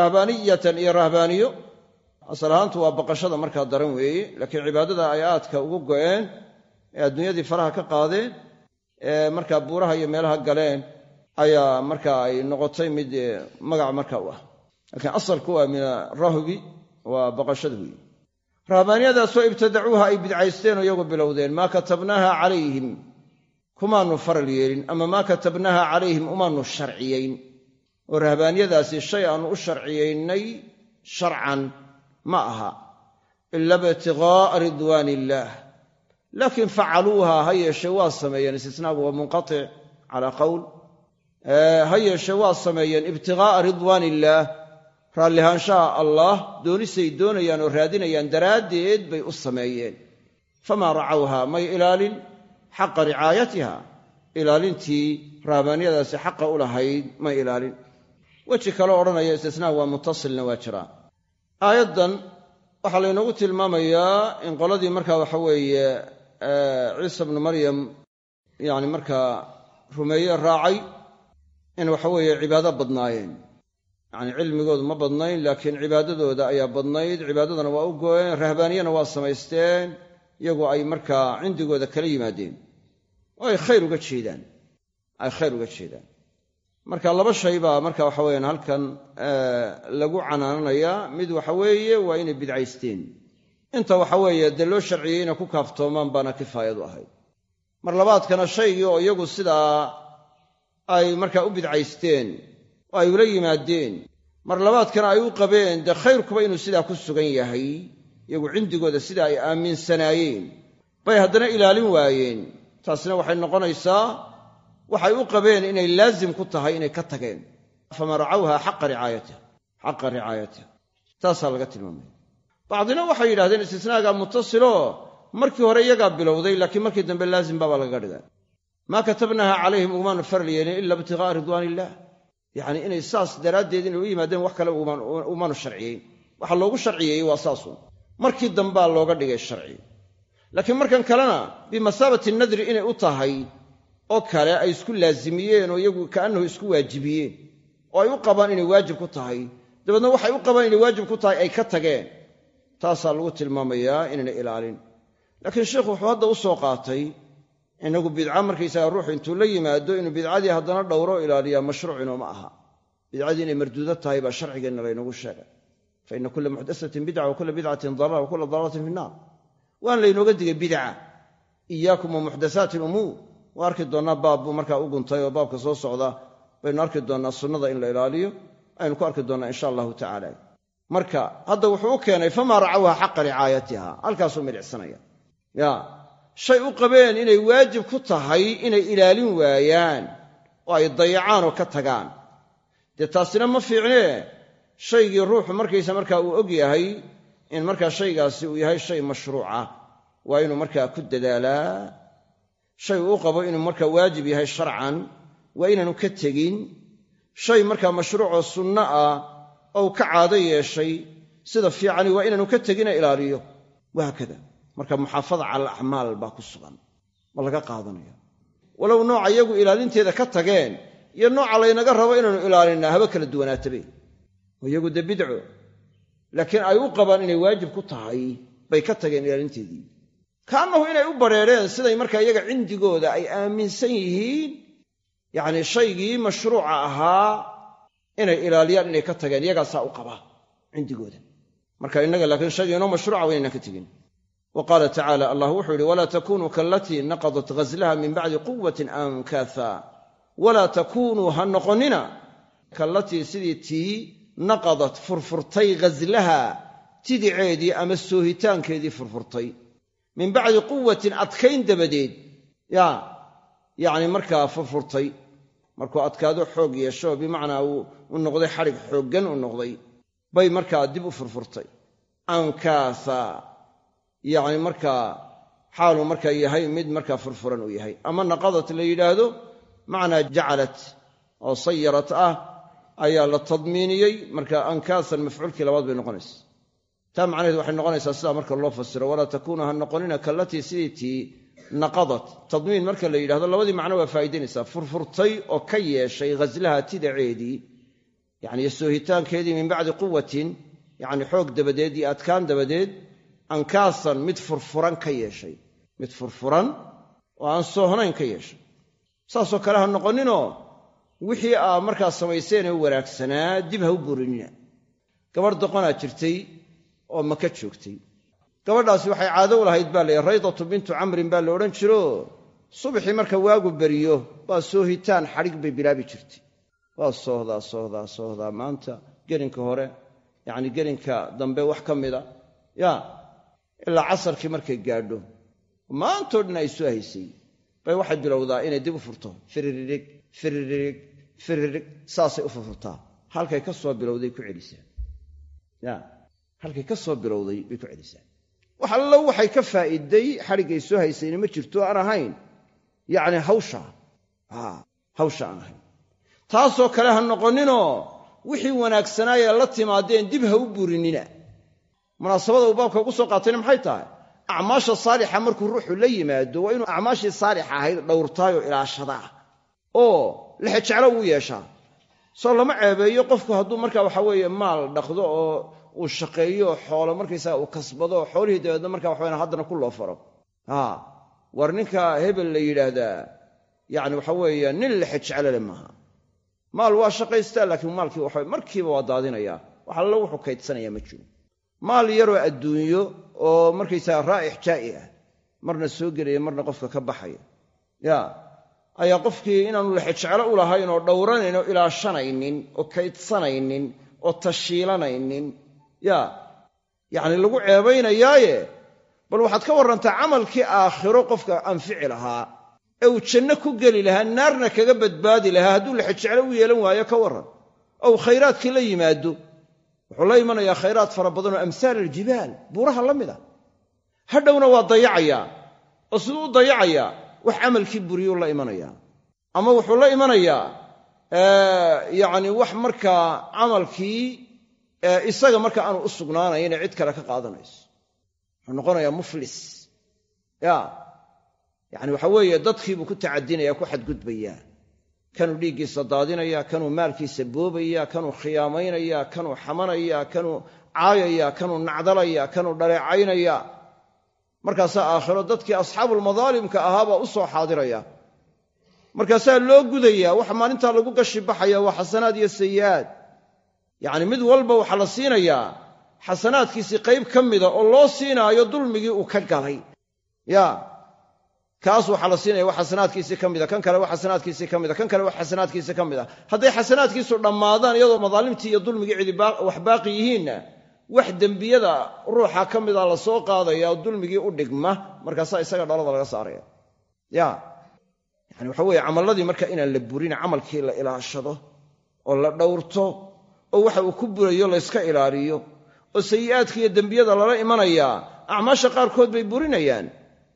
Rahbaaniyatan iyo rahbaaniyo asal ahaantu waa baqashada markaa daran weeye laakiin cibaadada ay aadka ugu go'een ee adduunyadii faraha ka qaadeen ee markaa buuraha iyo meelaha galeen ayaa marka ay noqotay mid magac marka u ah laakiin asalku waa min arahbi waa baqashada weeye rahbaaniyadaasoo ibtadacuuha ay bidcaysteen oo iyagu bilowdeen maa katabnaaha calayhim kumaanu faral yeelin ama maa katabnaaha calayhim umaanu sharciyayn oo rahbaaniyadaasi shay aanu u sharciyaynay sharcan ma aha ila ibtiqaa'a ridwaan illaah laakiin facaluuha ha yeeshee waa sameeyeen istisnaagu waa munqatic calaa qowl ha yeeshee waa sameeyeen ibtiqaa'a ridwaan illaah raallihaanshaha allaah doonisay doonayaan oo raadinayaan daraaddeed bay u sameeyeen. Famaa racawha may ilaalin xaqa ricaayatiha ilaalintii rahbaaniyadaasi xaqa u lahayd may ilaalin. Weji kaloo odhanaya istisnaag waa mutasilna waa jiraa aayaddan waxaa laynoogu tilmaamayaa in qoladii markaa waxa weeye ciisa bnu maryam yacni markaa rumeeye raacay in waxa weeye cibaado badnaayeen yacni cilmigoodu ma badnayn laakiin cibaadadooda ayaa badnayd. Cibaadadana waa u gooyeen rahbaaniyana waa samaysteen iyagu ay markaa cindigooda kala yimaadeen. Oo ay khayr uga jeedaan. Ay khayr uga jeedaan. Marka laba shay baa marka waxa weyaan halkan lagu canaananayaa mid waxa weeye waa inay bidcaysteen. Inta waxa weeye dee loo sharciyey inay ku kaaftoomaan baana kifaayadu ahayd. Mar labaadkana shaygii oo iyagu sidaa ay markaa u bidcaysteen oo ay ula yimaadeen. Mar labaadkana ay u qabeen dee khayrkuba inuu sidaa ku sugan yahay iyagu cindigooda sidaa ay aaminsanaayeen. Bay haddana ilaalin waayeen. Taasina waxay noqonaysaa waxay u qabeen inay laazim ku tahay inay ka tageen. Fama racawha xaqa ricaayatiha xaqa ricaayatiha taasaa laga tilmaamaya bacdina waxay yidhahdeen istisnaaga mutasiloo markii hore iyagaa bilowday laakiin markii dambe laazim baabaa lagaga dhigaa maa katabnaha calayhim umaanu faral yeelin ila ibtiqaa'a ridwaan yacni inay saas daraaddeed inay u yimaadeen wax kale umaanu sharciyeyn. Waxa loogu sharciyeeyey waa saasun markii dambaa looga dhigay sharci. Laakiin markan kalena bimasaabati nadri inay u tahay oo kale ay isku laazimiyeen oo iyagu kaannahu isku waajibiyeen. Oo ay u qabaan inay waajib ku tahay. Dabeedna waxay u qabaan inay waajib ku tahay ay ka tageen. Taasaa lagu tilmaamayaa inayna ilaalin. Laakiin sheikhu wuxuu hadda u soo qaatay inagu bidca markaysaga ruuxu intuu la yimaado inuu bidcadii haddana dhowro ilaaliyaa mashruuc inooma aha. Bidcadii inay marduudo tahay baa sharcigeenna laynagu sheegay. Fa kula muxdasatin bidca wa bidcatin dalala wa kula dalalatin fi nnaar. Waan laynooga digay bidca. Iyaakum wa muxdasaati waa arki doonnaa baab markaa u guntay oo baabka soo socda baynu arki doonnaa sunnada in la ilaaliyo. Aynu ku arki doonnaa insha allahu tacaala. Marka hadda wuxuu u keenay famaa racawha xaqa ricaayatiha halkaasuu midhicsanaya ya shay u qabeen inay waajib ku tahay inay ilaalin waayaan oo ay dayacaan oo ka tagaan. Dee taasina ma fiicnee shaygii ruuxu markaysa markaa uu og yahay in markaa shaygaasi uu yahay shay mashruuca. Waa inuu markaa ku dadaalaa. Shay uu qabo inuu markaa waajib yahay sharcan. Waa inaanu ka tegin. Shay markaa mashruucoo sunno ah oo ka caado yeeshay sida fiicani waa inaanu ka tegina ilaaliyo. Wahaakada marka muxaafada cala alacmaal baa ku sugan ma laga qaadanaya walow nooca iyagu ilaalinteeda ka tageen iyo nooca laynaga rabo inaanu ilaalinaa haba kala duwanaatabe oo iyagu dee bidco laakiin ay u qabaan inay waajib ku tahay bay ka tageen ilaalinteedii. Kaannahu inay u badrheereen siday markaa iyaga cindigooda ay aaminsan yihiin yacni shaygii mashruuca ahaa inay ilaaliyaan inay ka tageen iyagaasaa u qabaa cindigooda. Marka innaga laakiin shaygii inoo mashruuca waa inaynan ka tegin wa qaala tacaala allah wuxuu yidhi walaa takunuu kaalatii naqadat ghaslaha min bacdi quwatin ankaatha walaa takuunuu ha noqonnina kallatii sidii tii naqadat furfurtay ghaslaha tidiceedii ama soohitaankeedii furfurtay min bacdi quwatin adkayn dabadeed ya yacni markaa furfurtay markuu adkaado xoog yeesho bimacnaa u noqday xadhig xooggan u noqday bay markaa dib u furfurtay ankaatha yacni markaa xaaluu markaa yahay mid markaa furfuran uu yahay. Ama naqadat la yidhaahdo macnaa jacalat oo sayarat ah ayaa la tadmiiniyey marka ankaasan mafcuulkii labaad bay noqonaysa. Taa macnaheed waxay noqonaysaa sidaa marka loo fasiro walaa takuunu ha noqonina kallatii sidii tii naqadat. Tadmiin marka la yidhahdo labadii macno waa faa'idaynaysaa furfurtay oo ka yeeshay ghaslaha tidaceedii yacni soohitaankeedii min bacdi quwatin yacni xoog dabadeed iyo adkaan dabadeed ankaasan mid furfuran ka yeeshay. Mid furfuran oo aan soohnayn ka yeeshay. Saasoo kale ha noqoninoo wixii aa markaa samayseenee wanaagsanaa dib ha u burinina. Gabadh doqonaa jirtay oo maka joogtay. Gabadhaasi waxay caado u lahayd baa layihi raydatu bintu camrin baa la odhan jiro. Subaxii marka waagu beriyo waa soohitaan xadhig bay bilaabi jirtay. Waa soohdaa soohdaa soohdaa. Maanta gelinka hore yacni gelinka dambe wax ka mida ya ilaa casarkii markay gaadho. Maantoo dhan ay soo haysay. Bay waxay bilowdaa inay dib u furto. Firirig firirig firirig saasay u furfurtaa. Halkay ka soo bilowday ku celisaa ya halkay ka soo bilowday bay ku celisaa wax allo waxay ka faa'iiday xadhiggay soo haysayna ma jirto aan ahayn. Yacni hawsha. Hawsha aan ahayn. Taasoo kale ha noqoninoo wixii wanaagsanaayee la timaadeen dib ha u burinina munaasabada uu baabka ugu soo qaatayna maxay tahay? Acmaasha saalixa markuu ruuxu la yimaado waa inuu acmaashii saalixa ahayd dhowrtaayoo ilaashadaa. Oo lexejeclo uu yeeshaa. Soo lama ceebeeyo qofku hadduu marka waxa weeye maal dhaqdo oo uu shaqeeyo xoolo markaysaga uu kasbado xoolihii dabeedna marka waxaweyn haddana ku loo faro. War ninka hebel la yidhaahdaa yacni waxa weeye nin lexejeclole maaha. Maal waa shaqaystaa laakiin maalkii waxa markiiba waa daadinayaa wax allo wuxuu kaydsanaya ma jiro maal yaroo adduunyo oo markaysaga raa'ix jaa'i ah marna soo gelaya marna qofka ka baxaya. Ya ayaa qofkii inaanu lexejeclo u lahayn oo dhowranayn oo ilaashanaynin oo kaydsanaynin oo tashiilanaynin. Ya yacni lagu ceebaynayaaye bal waxaad ka warrantaa camalkii aakhiro qofka anfici lahaa ee uu janno ku geli lahaa naarna kaga badbaadi lahaa hadduu lexejeclo u yeelan waayo ka warran. Ou khayraadkii la yimaado wuxuu la imanayaa khayraad fara badanoo amhaal aljibaal. Buuraha la mid a hadhowna waa dayacayaa oo siduu u dayacayaa wax camalkii buriyuu la imanayaa. Ama wuxuu la imanayaa yacni wax markaa camalkii isaga marka aanu u sugnaanayne cid kale ka qaadanayso. Wuxuu noqonayaa muflis. Ya yacni waxa weeye dadkiibuu ku tacadinaya ku xadgudbayaa kanuu dhiiggiisa daadinaya kanuu maalkiisa boobaya kanuu khiyaamaynaya kanuu xamanaya kanuu caayaya kanuu nacdalaya kanuu dhaleecaynaya markaasaa aakhiro dadkii asxaabulmadaalimka ahaabaa u soo xaadiraya. Markaasaa loo gudaya waxa maalintaa lagu gashi baxaya waa xasanaad iyo sayi'aad. Yacni mid walba waxaa la siinayaa xasanaadkiisii qayb ka mida oo loo siinaayo dulmigii uu ka galay. Ya kaas waxaa la siinaya wax xasanaadkiisii ka mida kan kale wax xasanaadkiisii ka mida kan kale wax xasanaadkiisii ka mid a. Hadday xasanaadkiisu dhammaadaan iyadoo madaalimtii iyo dulmigii cidi wax baaqi yihiinna wax dembiyada ruuxa ka mida la soo qaadaya dulmigii u dhigma markaasaa isaga dhalada laga saaraya. Ya yani waxa weeye camalladii marka inaan la burin camalkii la ilaashado oo la dhowrto oo waxa uu ku burayo layska ilaaliyo oo sayi'aadka iyo dembiyada lala imanayaa acmaasha qaarkood bay burinayaan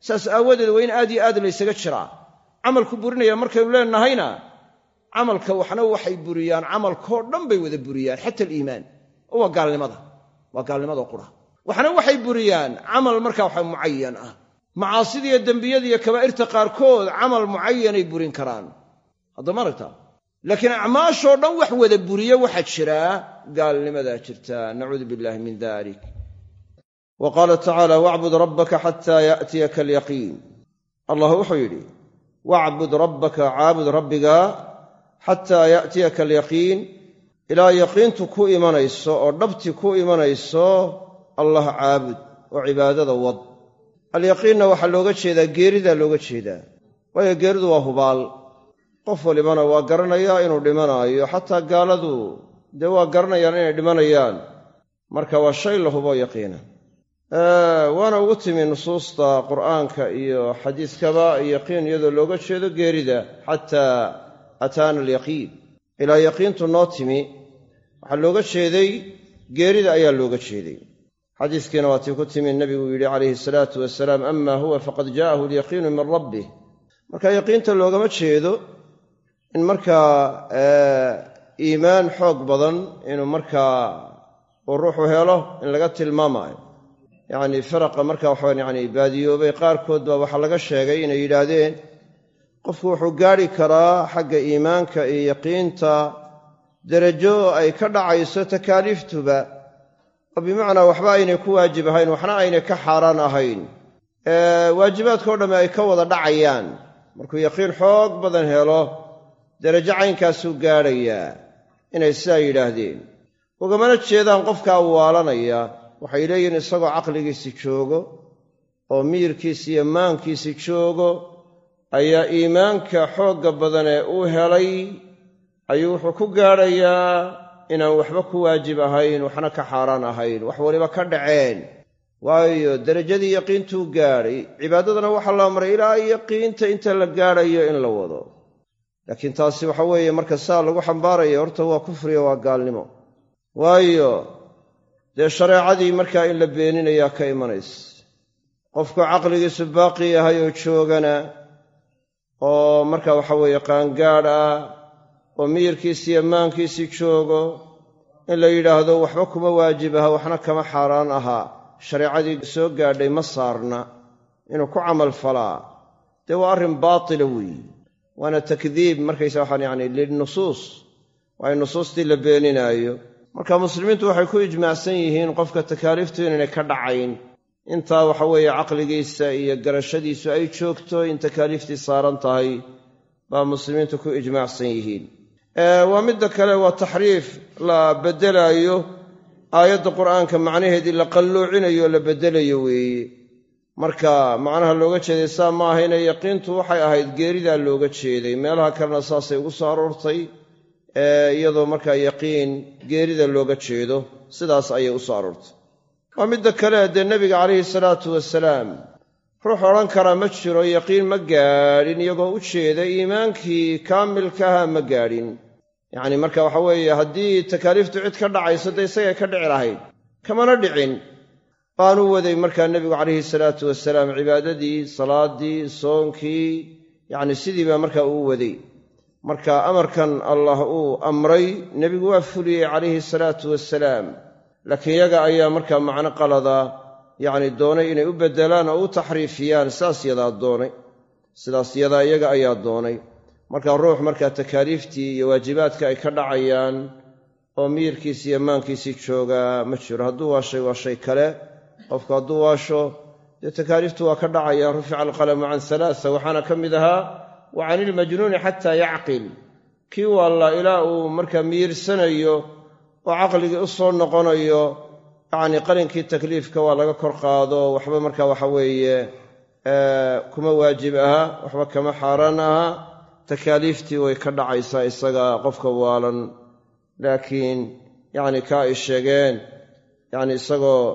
saas aawadeed waa in aad iyo aad laysaga jiraa. Camalku burinaya markaynu leenahayna camalka waxna waxay buriyaan camalkoo dhan bay wada buriyaan xata aliimaan. Oo waa gaalnimada waa gaalnimada qura. Waxna waxay buriyaan camal markaa waxa mucayan ah. Macaasidiiyo dembiyada iyo kabaa'irta qaarkood camal mucayanay burin karaan. Haddama aragtaa? Laakiin acmaashoo dhan wax wada buriye waxaa jiraa gaalnimadaa jirta. Nacuudu billahi min dalik wa qaala tacaala wacbud rabbaka xataa ya'tiyaka alyaqiin allah wuxuu yidhi wacbud rabbaka caabud rabbiga xataa ya'tiyaka alyaqiin ilaa yaqiintu ku imanayso oo dhabti ku imanayso allah caabud oo cibaadada wad. Alyaqiinna waxaa looga jeedaa geeridaa looga jeedaa. Waayo geeridu waa hubaal. Qof walibana waa garanayaa inuu dhimanaayo xataa gaaladu dee waa garanayaan inay dhimanayaan. Marka waa shay la hubo yaqiina waana ugu timi nusuusta qur'aanka iyo xadiiskaba yaqiin iyadoo looga jeedo geerida xataa ataana alyaqiin. Ilaa yaqiintu noo timi waxaa looga jeeday geerida ayaa looga jeeday. Xadiiskiina waa tii ku timi nebigu yidhi calayhi salaatu wasalaam ama huwa faqad jaa'ahu alyaqiinu min rabbih. Marka yaqiinta loogama jeedo in markaa iimaan xoog badan inuu markaa uu ruuxu helo in laga tilmaamaayo yacni firaqa marka waxawan yani baadiyoobay qaarkood baa waxaa laga sheegay inay yidhaahdeen qofku wuxuu gaadhi karaa xagga iimaanka iyo yaqiinta derajo ay ka dhacayso takaaliiftuba oo bimacnaa waxba aynay ku waajib ahayn waxna aynay ka xaaraan ahayn. Waajibaadkao dhamme ay ka wada dhacayaan. Markuu yaqiin xoog badan helo derajo caynkaasuu gaadhayaa. Inay sidaa yidhaahdeen. Ugamana jeedaan qofkaa waalanaya waxay leeyihiin isagoo caqligiisi joogo oo miyirkiisi iyo maankiisi joogo ayaa iimaanka xoogga badanee uu helay. Ayuu wuxuu ku gaadhayaa inaan waxba ku waajib ahayn waxna ka xaaraan ahayn wax waliba ka dhaceen. Waayo derajadii yaqiintuu gaadhay cibaadadana waxaa la amray ilaa yaqiinta inta la gaadhayo in la wado. Laakiin taasi waxa weeye marka saa lagu xambaaraya horta waa kufriga waa gaalnimo. Waayo dee shareecadii markaa in la beeninayaa ka imanaysa. Qofku caqligiisu baaqi yahay oo joogana oo marka waxa weeye qaangaadh ah oo miyirkiisi iyo maankiisii joogo in la yidhaahdo waxba kuma waajib aha waxna kama xaaraan ahaa shareecadii soo gaadhay ma saarna inuu ku camal falaa. Dee waa arrin baatila weeye waana takdiib markaysa waxaan yacni lilnusuus. Waa in nusuustii la beeninaayo marka muslimiintu waxay ku ijmaacsan yihiin qofka takaaliiftu inaynay ka dhacayn. Intaa waxa weeye caqligiisa iyo garashadiisu ay joogto in takaaliiftii saaran tahay baa muslimiintu ku ijmaacsan yihiin. Waa midda kale waa taxriif la beddelaayo. Aayadda qur'aanka macnaheedii la qalloocinayo o la beddelayo weeye marka macnaha looga jeeday saa ma ahayne yaqiintu waxay ahayd geeridaa looga jeeday. Meelaha kalena saasay ugu soo aroortay iyadoo markaa yaqiin geerida looga jeedo sidaas ayay u soo aroortay. Waa midda kale dee nebiga calayhi salaatu wasalaam ruux odhan karaa ma jiro yaqiin ma gaadhin iyagoo u jeeda iimaankii kaamilkaha ma gaadhin. Yacni marka waxa weeye haddii takaaliiftu cid ka dhacayso dee isagay ka dhici lahayd kamana dhicin. Baanu waday markaa nebigu calayhi salaatu wasalaam cibaadadii salaaddii soonkii yacni sidii baa markaa uu waday marka amarkan allah uu amray nebigu waa fuliyey calayhi salaatu wasalaam laakiin iyaga ayaa markaa macno qalada yacni doonay inay u beddelaan oo u taxriifiyaan sidaas yadaa doonay. Sidaas yadaa iyaga ayaa doonay. Marka ruux markaa takaaliiftii iyo waajibaadka ay ka dhacayaan oo miyirkiisi iyo maankiisii joogaa ma jiro. Hadduu waashay waa shay kale. Qofku hadduu waasho dee takaaliiftu waa ka dhacaya rufica alqalamu can alaasa waxaana ka mid ahaa wa cani ilmajnuuni xataa yacqil. Kii waalla ilaa uu markaa miyirsanayo oo caqligii u soo noqonayo yacnii qalinkii takliifka waa laga kor qaado waxba marka waxa weeye kuma waajib aha waxba kama xaaraan aha takaaliiftii way ka dhacaysaa isaga qofka waalan. Laakiin yacni kaa ay sheegeen yacni isagoo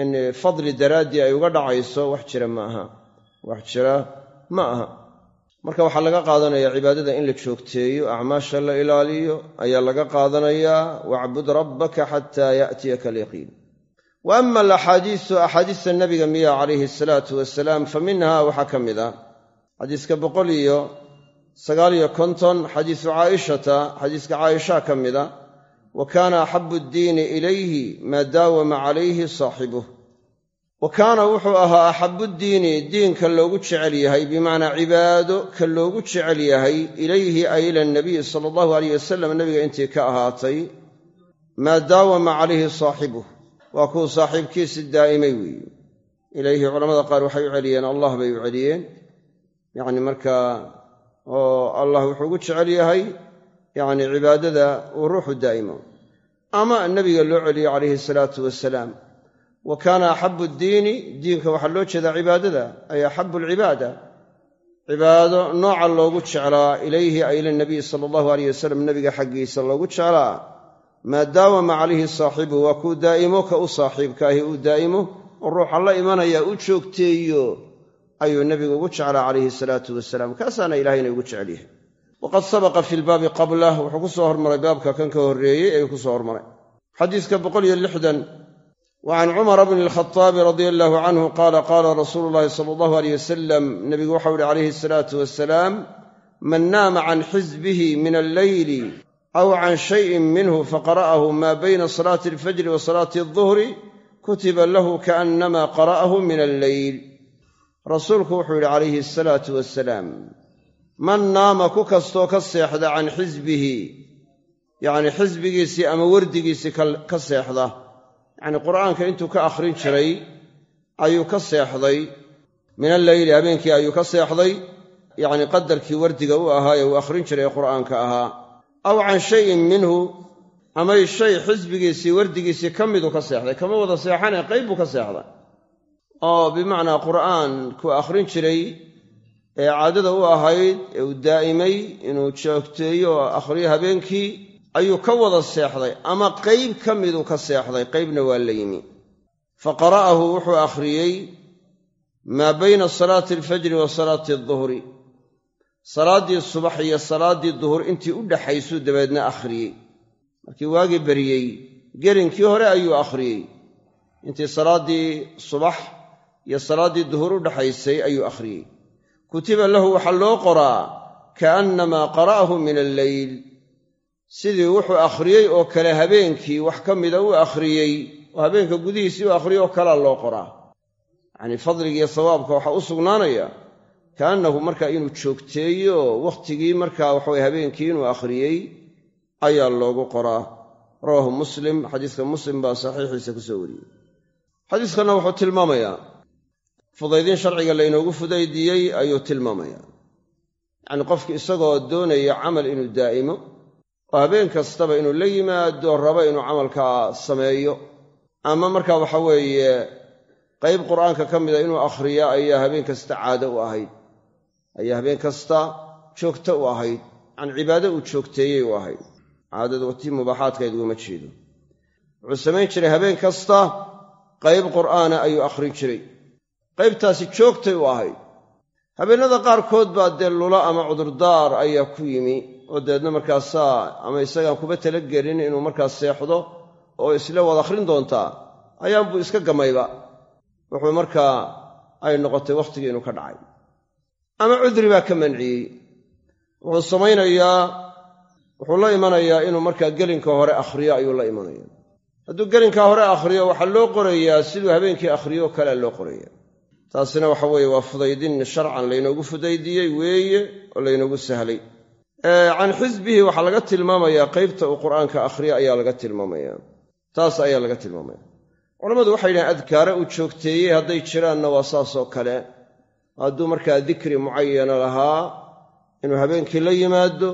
in fadli daraaddii ay uga dhacayso wax jira ma aha wax jira ma aha marka waxaa laga qaadanayaa cibaadada in la joogteeyo acmaasha la ilaaliyo ayaa laga qaadanayaa wacbud rabbaka xataa ya'tiyaka alyaqiin. Wa ama alaxaadiisu axaadiista nabiga miya calayhi asalaatu wasalaam fa minha waxaa ka mid ah xadiiska boqol iyo sagaaliyo konton xadiisu caaishata xadiiska caaisha ka mida wa kaana axabu ddiini ilayhi maa daawama calayhi saaxibuh wa kaana wuxuu ahaa axabuddiini diinka loogu jecel yahay bimacnaa cibaado ka loogu jecel yahay ilayhi ay ila nabiyi sala allahu alayh wasalam nebiga intii ka ahaatay maa daawama calayhi saaxibuh. Waa kuu saaxiibkiisi daa'imay weeye ilayhi culamada qaar waxay u celiyeen allah bay u celiyeen. Yacni markaa oo allah wuxuu ugu jecel yahay yacni cibaadada uu ruuxu daa'imo. Ama nebiga loo celiyo calayhi salaatu wasalaam wa kaana axabu ddiini diinka waxaa loo jeedaa cibaadada ay axabu alcibaada cibaado nooca loogu jeclaa ilayhi ay ila nabiyi sala allahu alayh wasalam nebiga xaggiisa loogu jeclaa maa daawama calayhi saaxibuhu waa kuu daa'imo ka u saaxiibkaahi uu daa'imo oo ruuxa la imanaya u joogteeyo ayuu nebigu ugu jeclaa calayhi salaatu wasalaam. Kaasaana ilahayna ugu jecel yahay waqad sabaqa fi lbaabi qablah wuxuu ku soo hormaray baabka kan ka horreeyey ayuu ku soo hormaray. Xadiiska boqoliyo lixdan wa can cumara bni alkhaaabi radia allahu canhu qaala qaala rasuulu llahi sala allahu aleyh wasalam nebigu waxau ihi calayhi asalaatu wasalaam man naama can xisbihi min alleyli aw can shayin minhu faqara'ahu maa bayna salaati alfajri wa salaati alduhri kutiba lahu kaannama qara'ahu min alleyl rasuulku wuxuu yidhi calayhi asalaatu wasalaam man naama ku kastoo ka seexda can xisbihi yacni xisbigiisii ama wardigiisii ka seexda yacnii qur'aanka intuu ka akhrin jiray ayuu ka seexday. Min alleyli habeenkii ayuu ka seexday. Yacni qadarkii wardiga u ahaa ee uu akhrin jiray ee qur'aanka ahaa. Aw can shayin minhu amay shay xisbigiisii wardigiisii ka miduu ka seexday. Kama wada seexane qayb buu ka seexday. Oo bimacnaa qur'aankuu akhrin jiray ee caadada u ahayd ee uu daa'imay inuu joogteeyo oo akhriyo habeenkii ayuu ka wada seexday ama qayb ka miduu ka seexday qaybna waa la yimi. Fa qara'ahu wuxuu akhriyey maa bayna salaati alfajri wa salaati alduhri salaaddii subax iyo salaaddii duhur intii u dhaxaysuu dabeedna akhriyey. Markii waagii beriyey gelinkii hore ayuu akhriyey. Intii salaaddii subax iyo salaaddii duhur u dhaxaysay ayuu akhriyey. Kutiba lahu waxaa loo qoraa kaannamaa qara'ahu min alleyl sidii wuxuu akhriyey oo kale habeenkii wax ka mida u akhriyey oo habeenka gudihiisii u akhriyey oo kalea loo qoraa. Yacnii fadligiiyo sawaabka waxaa u sugnaanaya kaannahu markaa inuu joogteeyo wakhtigii markaa waxaweye habeenkii inuu akhriyey ayaa loogu qoraa. Rawaahu muslim xadiiska muslim baa saxiixiisa ku soo wariyey. Xadiiskanna wuxuu tilmaamayaa fudaydin sharciga laynoogu fudaydiyey ayuu tilmaamayaa. Yacnii qofki isagoo doonaya camal inuu daa'imo oo habeen kastaba inuu la yimaado rabo inuu camalkaa sameeyo. Ama markaa waxa weeye qayb qur'aanka ka mida inuu akhriya ayaa habeen kasta caado u ahayd. Ayaa habeen kasta joogto u ahayd. Can cibaado uu joogteeyey u ahayd. Caadada watii mubaaxaadkayd ugama jeedo. Wuxuu samayn jiray habeen kasta qayb qur'aana ayuu akhrin jiray. Qaybtaasi joogtay u ahayd. Habeennada qaarkood baa dee lula ama cudurdaar ayaa ku yimi oo dabeedna markaasaa ama isagaan kuba talagelin inuu markaas seexdo oo isla wad akhrin doontaa ayaanbuu iska gamayba. Wuxuu markaa ay noqotay wakhtigii inuu ka dhacay. Ama cudri baa ka manciyey. Wuxuu samaynayaa wuxuu la imanayaa inuu markaa gelinka hore akhriyo ayuu la imanaya hadduu gelinkaa hore akhriyo waxaa loo qorayaa siduu habeenkii akhriyo oo kalea loo qoraya taasina waxa weeye waa fudaydin sharcan laynoogu fudaydiyey weeye oo laynoogu sahlay can xisbihi waxaa laga tilmaamayaa qaybta uu qur'aanka akhriya ayaa laga tilmaamaya. Taas ayaa laga tilmaamaya. Culammadu waxay yidhahen adkaare uu joogteeyey hadday jiraanna waa saasoo kale. Hadduu markaa dikri mucayana lahaa inuu habeenkii la yimaado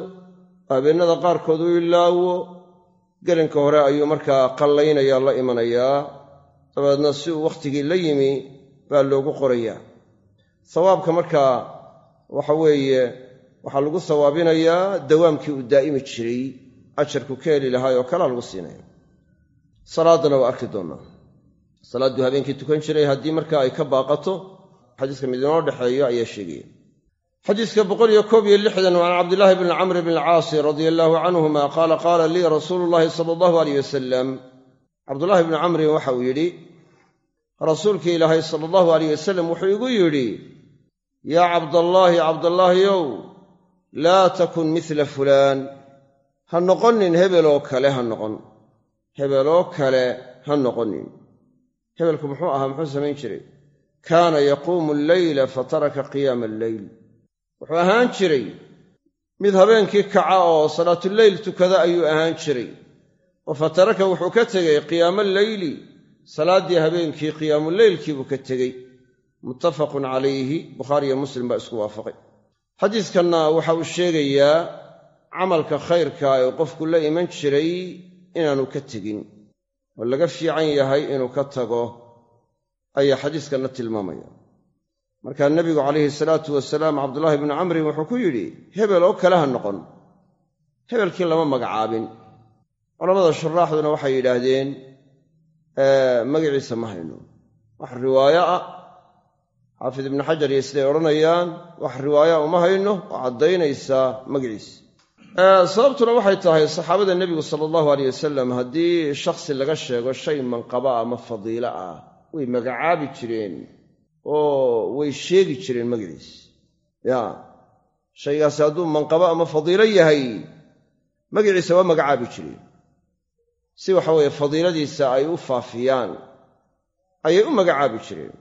habeennada qaarkood u ilaawo gelinka hore ayuu markaa qallaynaya la imanayaa. Dabeedna si uu wakhtigii la yimi baa loogu qorayaa. Sawaabka markaa waxa weeye waxaa lagu sawaabinayaa dawaamkii uu daa'imi jiray ajarku ka heli lahaay oo kalea lagu siinaya salaaddana waa arki doonnaa salaadduu habeenkii tukan jiray haddii markaa ay ka baaqato xadiiska mid inoo dhexeeyo ayaa sheegaya xadiiska boqoliyo koob iyo lixdan can cabdillaahi bni camr bni alcaasi radia allaahu canhuma qaala qaala lii rasuulu llaahi sala allahu aleyh wasalam cabdullaahi bni camrin waxa uu yidhi rasuulkii ilaahay sala allahu aleyh wasalam wuxuu igu yidhi yaa cabdallaahi cabdallaahiyow laa takun midla fulaan. Ha noqonin hebeloo kale ha noqon. Hebeloo kale ha noqonin. Hebelku muxuu ahaa muxuu samayn jiray. Kaana yaquumu alleyla fataraka qiyaama alleyl wuxuu ahaan jiray. Mid habeenkii kaca oo salaatuleyl tukada ayuu ahaan jiray. Oo fataraka wuxuu ka tegey qiyaama alleyli salaaddii habeenkii qiyaamuleylkii buu ka tegey. Muttafaqun calayhi bukhaariyo muslim baa isku waafaqay xadiiskanna waxa uu sheegayaa camalka khayrka ee qofku la iman jiray inaanu ka tegin. Oo laga fiican yahay inuu ka tago ayaa xadiiskanna tilmaamaya. Markaa nebigu calayhi salaatu wasalaam cabdullaahi bnu camrin wuxuu ku yidhi hebel oo kale ha noqon. Hebelkii lama magacaabin. Culammada shuraaxduna waxay yidhaahdeen magaciisa ma hayno. Wax riwaayo ah xaafid ibnu xajar iyo siday odhanayaan wax riwaaya uma hayno oo caddaynaysaa magaciisa sababtuna waxay tahay saxaabada nebigu sala allahu aleyh wasalam haddii shakhsi laga sheego shay manqaba ama fadiilo ah way magacaabi jireen oo way sheegi jireen magaciis. Ya shaygaasi hadduu manqabo ama fadiilo yahay magaciisa waa magacaabi jireen. Si waxa weeye fadiiladiisa ay u faafiyaan ayay u magacaabi jireen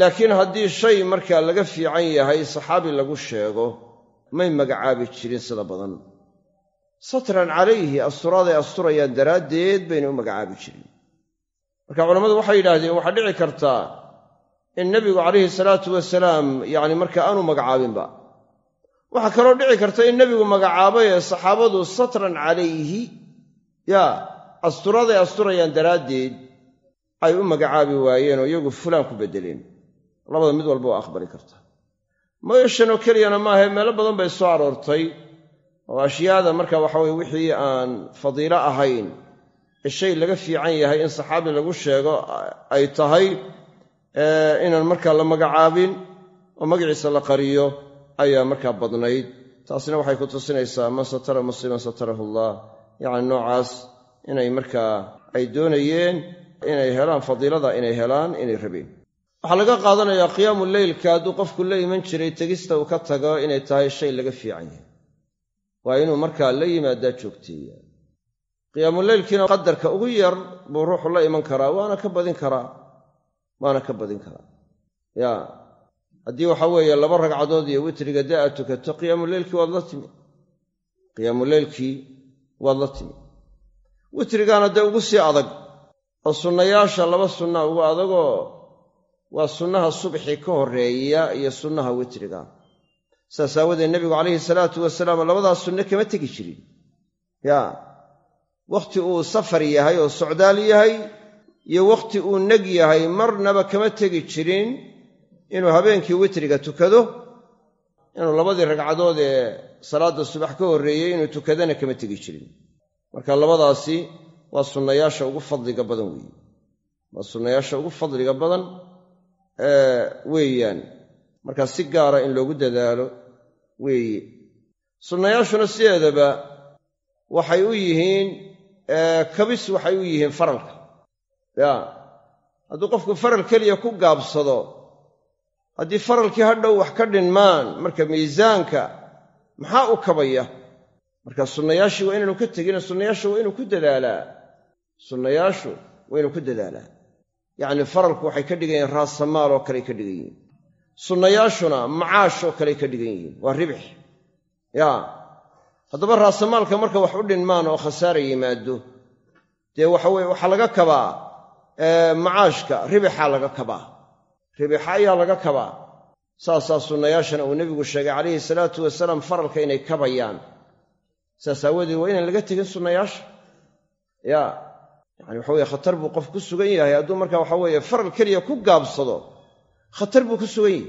laakiin haddii shay markaa laga fiican yahay saxaabi lagu sheego may magacaabi jirin sida badan. Satran calayhi asturaaday asturayaan daraaddeed bayna u magacaabi jirin. Marka culammadu waxay yidhaahdeen waxaa dhici kartaa in nebigu calayhi salaatu wasalaam yacni marka aanu magacaabinba waxaa kaloo dhici karta in nebigu magacaabay ee saxaabadu satran calayhi yaa asturaday asturayaan daraaddeed ay u magacaabi waayeen oo iyagu fulaan ku beddeleen labada mid walba waa aqbali karta. Moyashanoo keliyana maahae meelo badan bay soo aroortay. Oo ashyaada marka waxa weye wixii aan fadiilo ahayn ee shay laga fiican yahay in saxaabi lagu sheego ay tahay inaan markaa la magacaabin oo magaciisa la qariyo ayaa markaa badnayd. Taasina waxay ku tusinaysaa man satara musliman satarahu allah. Yacni noocaas inay markaa ay doonayeen inay helaan fadiilada inay helaan inay rabeen waxaa laga qaadanayaa qiyaamu leylka hadduu qofku la iman jiray tegista uu ka tago inay tahay shay laga fiican yahay. Waa inuu markaa la yimaadaa joogteeya. Qiyaamuleylkiina qadarka ugu yar buu ruuxu la iman karaa waana ka badin karaa. Waana ka badin karaa. Ya haddii waxa weeye laba ragcadood iyo witriga da aad tukato qiyaamuleylkii waad la timi. Qiyaamuleylkii waad la timi. Witrigaana dee ugu sii adag oo sunnayaasha laba sunna ugu adagoo waa sunnaha subxi ka horreeya iyo sunnaha witriga. Saas aawadeed nebigu calayhi salaatu wasalaam labadaas sunne kama tegi jirin. Ya wakhti uu safar yahay oo socdaal yahay iyo wakhti uu neg yahay marnaba kama tegi jirin inuu habeenkii witriga tukado inuu labadii ragcadood ee salaadda subax ka horreeyey inuu tukadana kama tegi jirin. Marka labadaasi waa sunnayaasha ugu fadliga badan weeye waa sunnayaasha ugu fadliga badan weeyaan. Markaa si gaara in loogu dadaalo weeye sunnayaashuna sideedaba waxay u yihiin kabis waxay u yihiin faralka. Ya hadduu qofku faral keliya ku gaabsado haddii faralkii hadhow wax ka dhinmaan marka miisaanka maxaa u kabaya? Marka sunnayaashii waa inaanu ka tegina sunnayaashu waa inuu ku dadaalaa. Sunnayaashu waa inuu ku dadaalaa yacni faralku waxay ka dhigan yihiin raasamaal oo kaley ka dhigan yihiin. Sunnayaashuna macaash oo kaley ka dhigan yihiin. Waa ribix. Ya. Haddaba raasamaalka marka wax u dhinmaan oo khasaara yimaado. Dee waxaweye waxaa laga kabaa macaashka ribixaa laga kabaa. Ribixa ayaa laga kabaa. Saasaa sunnayaashana uu nebigu sheegay calayhi salaatu wasalaam faralka inay kabayaan. Saas aawadeed waa inaan laga tegin sunnayaasha. Ya yani waxa weye khatar buu qof ku sugan yahay. Hadduu marka waxa weeye faral keliya ku gaabsado khatar buu ku sugan yahay.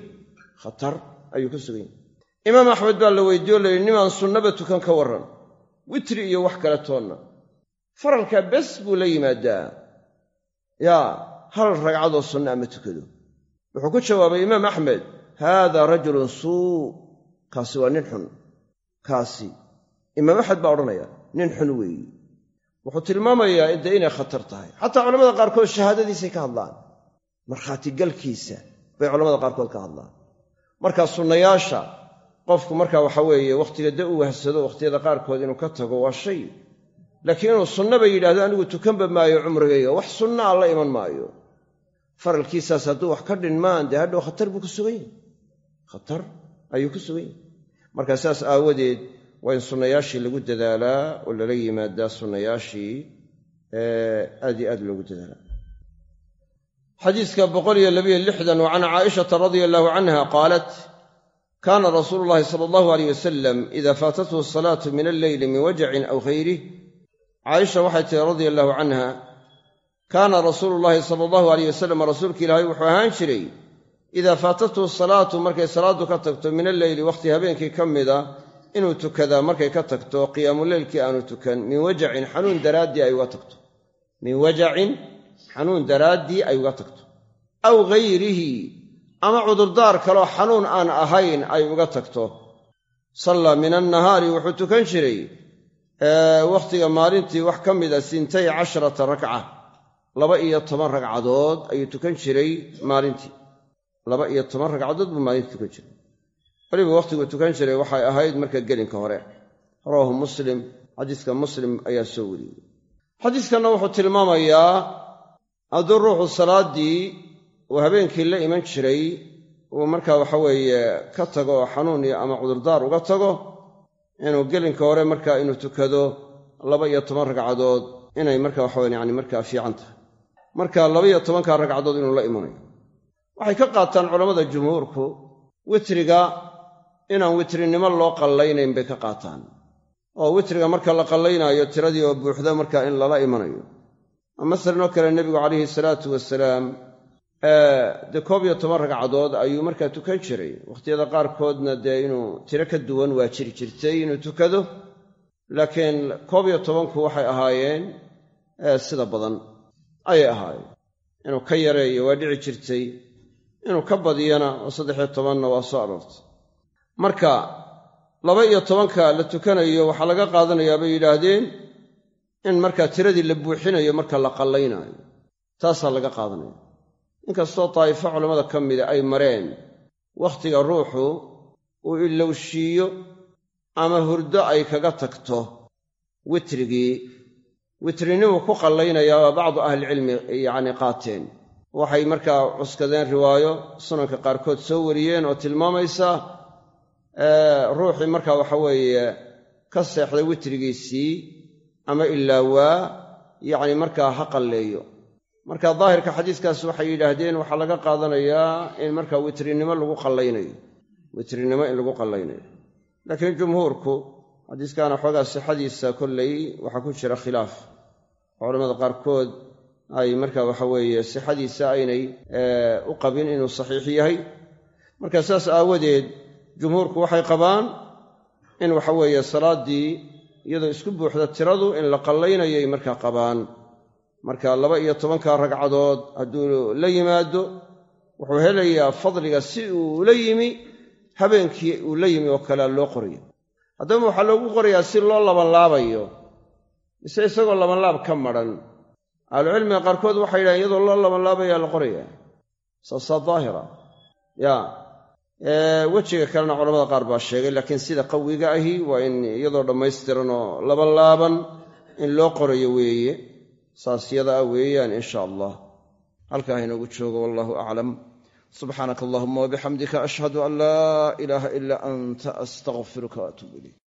Khatar ayuu ku sugan yahay. Imaam axmed baa la weydiiyo la yidhi nimaan sunnaba tukan ka warran witri iyo wax kale toonna. Faralkaa bes buu la yimaadaa. Yaa hal ragcadoo sunna ama tukado. Wuxuu ku jawaabay imaam axmed haada rajulun suu kaasi waa nin xun. Kaasi. Imaam axmed baa odhanaya nin xun weeye wuxuu tilmaamayaa de inay khatar tahay. Xataa culamada qaarkood shahaadadiisay ka hadlaan. Markhaatigalkiisa bay culamada qaarkood ka hadlaan. Markaa sunnayaasha qofku marka waxa weeye wakhtiga da u wahsado wakhtiyada qaarkood inuu ka tago waa shay. Laakiin inuu sunnaba yidhahdo anigu tukanba maayo cumrigayga wax sunnaa la iman maayo. Faralkiisaas hadduu wax ka dhinmaan dee hadhow khatar buu ku sugan yahy khatar ayuu ku sugan yahy marka saas aawadeed waa in sunnayaashii lagu dadaalaa oo lala yimaadaa sunnayaashii aad iyo aad loogu dadaalaa. Xadiiska can caaishata radia allahu canha qaalat kaana rasuulu llahi sala allahu aleyh wasalam ida faatathu asalaatu min alleyli min wajacin aw hayrih caaisha waxay tihi radia allahu canha kaana rasuulu llaahi sala allahu aleyh wasalam rasuulka ilaahay wuxuu ahaan jiray idaa faatathu salaatu markay salaaddu ka tagto min alleyli wakhti habeenkii ka mida inuu tukadaa markay ka tagto qiyaamuleylkii aanu tukan min wajacin xanuun daraaddii ay uga tagto. Min wajacin xanuun daraaddii ay uga tagto. Aw hayrihi ama cudurdaar kaloo xanuun aan ahayn ay uga tagto. Sallaa min annahaari wuxuu tukan jiray wakhtiga maalintii wax ka mida sintay casharata rakca. Laba iyo toban ragcadood ayuu tukan jiray maalintii. Laba iyo toban ragcadood buu maalintii tukan jiray weliba wakhtiguu tukan jiray waxay ahayd marka gelinka hore. Rawaahu muslim xadiiska muslim ayaa soo wariyey. Xadiiskanna wuxuu tilmaamayaa hadduu ruuxu salaaddii uu habeenkii la iman jiray uu markaa waxaweeye ka tago oo xanuun iyo ama cudurdaar uga tago inuu gelinka hore markaa inuu tukado laba iyo toban ragcadood inay marka waxaweyn yani markaa fiican tahay. Marka labaiyo tobanka ragcadood inuu la imanayo. Waxay ka qaataan culammada jumhuurku witriga inaan witrinimo loo qallaynayn bay ka qaataan. Oo witriga marka la qallaynaayo tiradii oo buuxda marka in lala imanayo. Masalan oo kale nebigu calayhi salaatu wasalaam dee koob iyo toban ragcadood ayuu markaa tukan jiray. Wakhtiyada qaarkoodna dee inuu tiro ka duwan waa jiri jirtay inuu tukado. Laakiin koob iyo tobanku waxay ahaayeen sida badan ayay ahaayeen. Inuu ka yareeyo waa dhici jirtay. Inuu ka badiyana oo saddexiyo tobanna waa soo aroortay marka laba iyo tobanka la tukanayo waxaa laga qaadanayaa bay yidhaahdeen in markaa tiradii la buuxinayo marka la qallaynaayo taasaa laga qaadanaya. Inkastoo daa'ifo culammada ka mida ay mareen wakhtiga ruuxu uu ilowshiiyo ama hurdo ay kaga tagto witrigii witrinimuu ku qallaynayaa waa bacdu ahlicilmi yacni qaateen. Waxay markaa cuskadeen riwaayo sunanka qaarkood soo wariyeen oo tilmaamaysa ruuxii markaa waxa weeye ka seexday witrigiisii ama ilaawaa yacni markaa ha qalleeyo. Marka daahirka xadiiskaas waxay yidhaahdeen waxaa laga qaadanayaa in markaa witrinimo lagu qallaynayo. Witrinimo in lagu qallaynayo. Laakiin jumhuurku xadiiskaana xoogaa sixadiisa kollay waxaa ku jira khilaaf. Oo culamada qaarkood ay marka waxa weeye sixadiisa aynay u qabin inuu saxiix yahay. Marka saas aawadeed jumhuurku waxay qabaan in waxa weeye salaaddii iyadoo isku buuxda tiradu in la qallaynayay markaa qabaan. Marka laba iyo tobanka ragcadood hadduu la yimaado wuxuu helayaa fadliga si uu la yimi habeenkii uu la yimi oo kalea loo qorayo. Haddaba waxaa loogu qorayaa si loo labanlaabayo mise isagoo labanlaab ka madhan ahlucilmiga qaarkood waxay yidhahen iyadoo loo labanlaabayaa la qorayaa. Saasaa daahira. Ya wejiga kalena culamada qaar baa sheegay laakiin sida qawiga ahi waa in iyadoo dhammaystiran oo labanlaaban in loo qorayo weeye. Saas yada ah weeyaan in sha allah. Halkaa hainoogu joogo wallahu aclam subxaanaka allahuma wabixamdika ashhadu an laa ilaaha ilaa anta astaqfiruka waatuub ilayk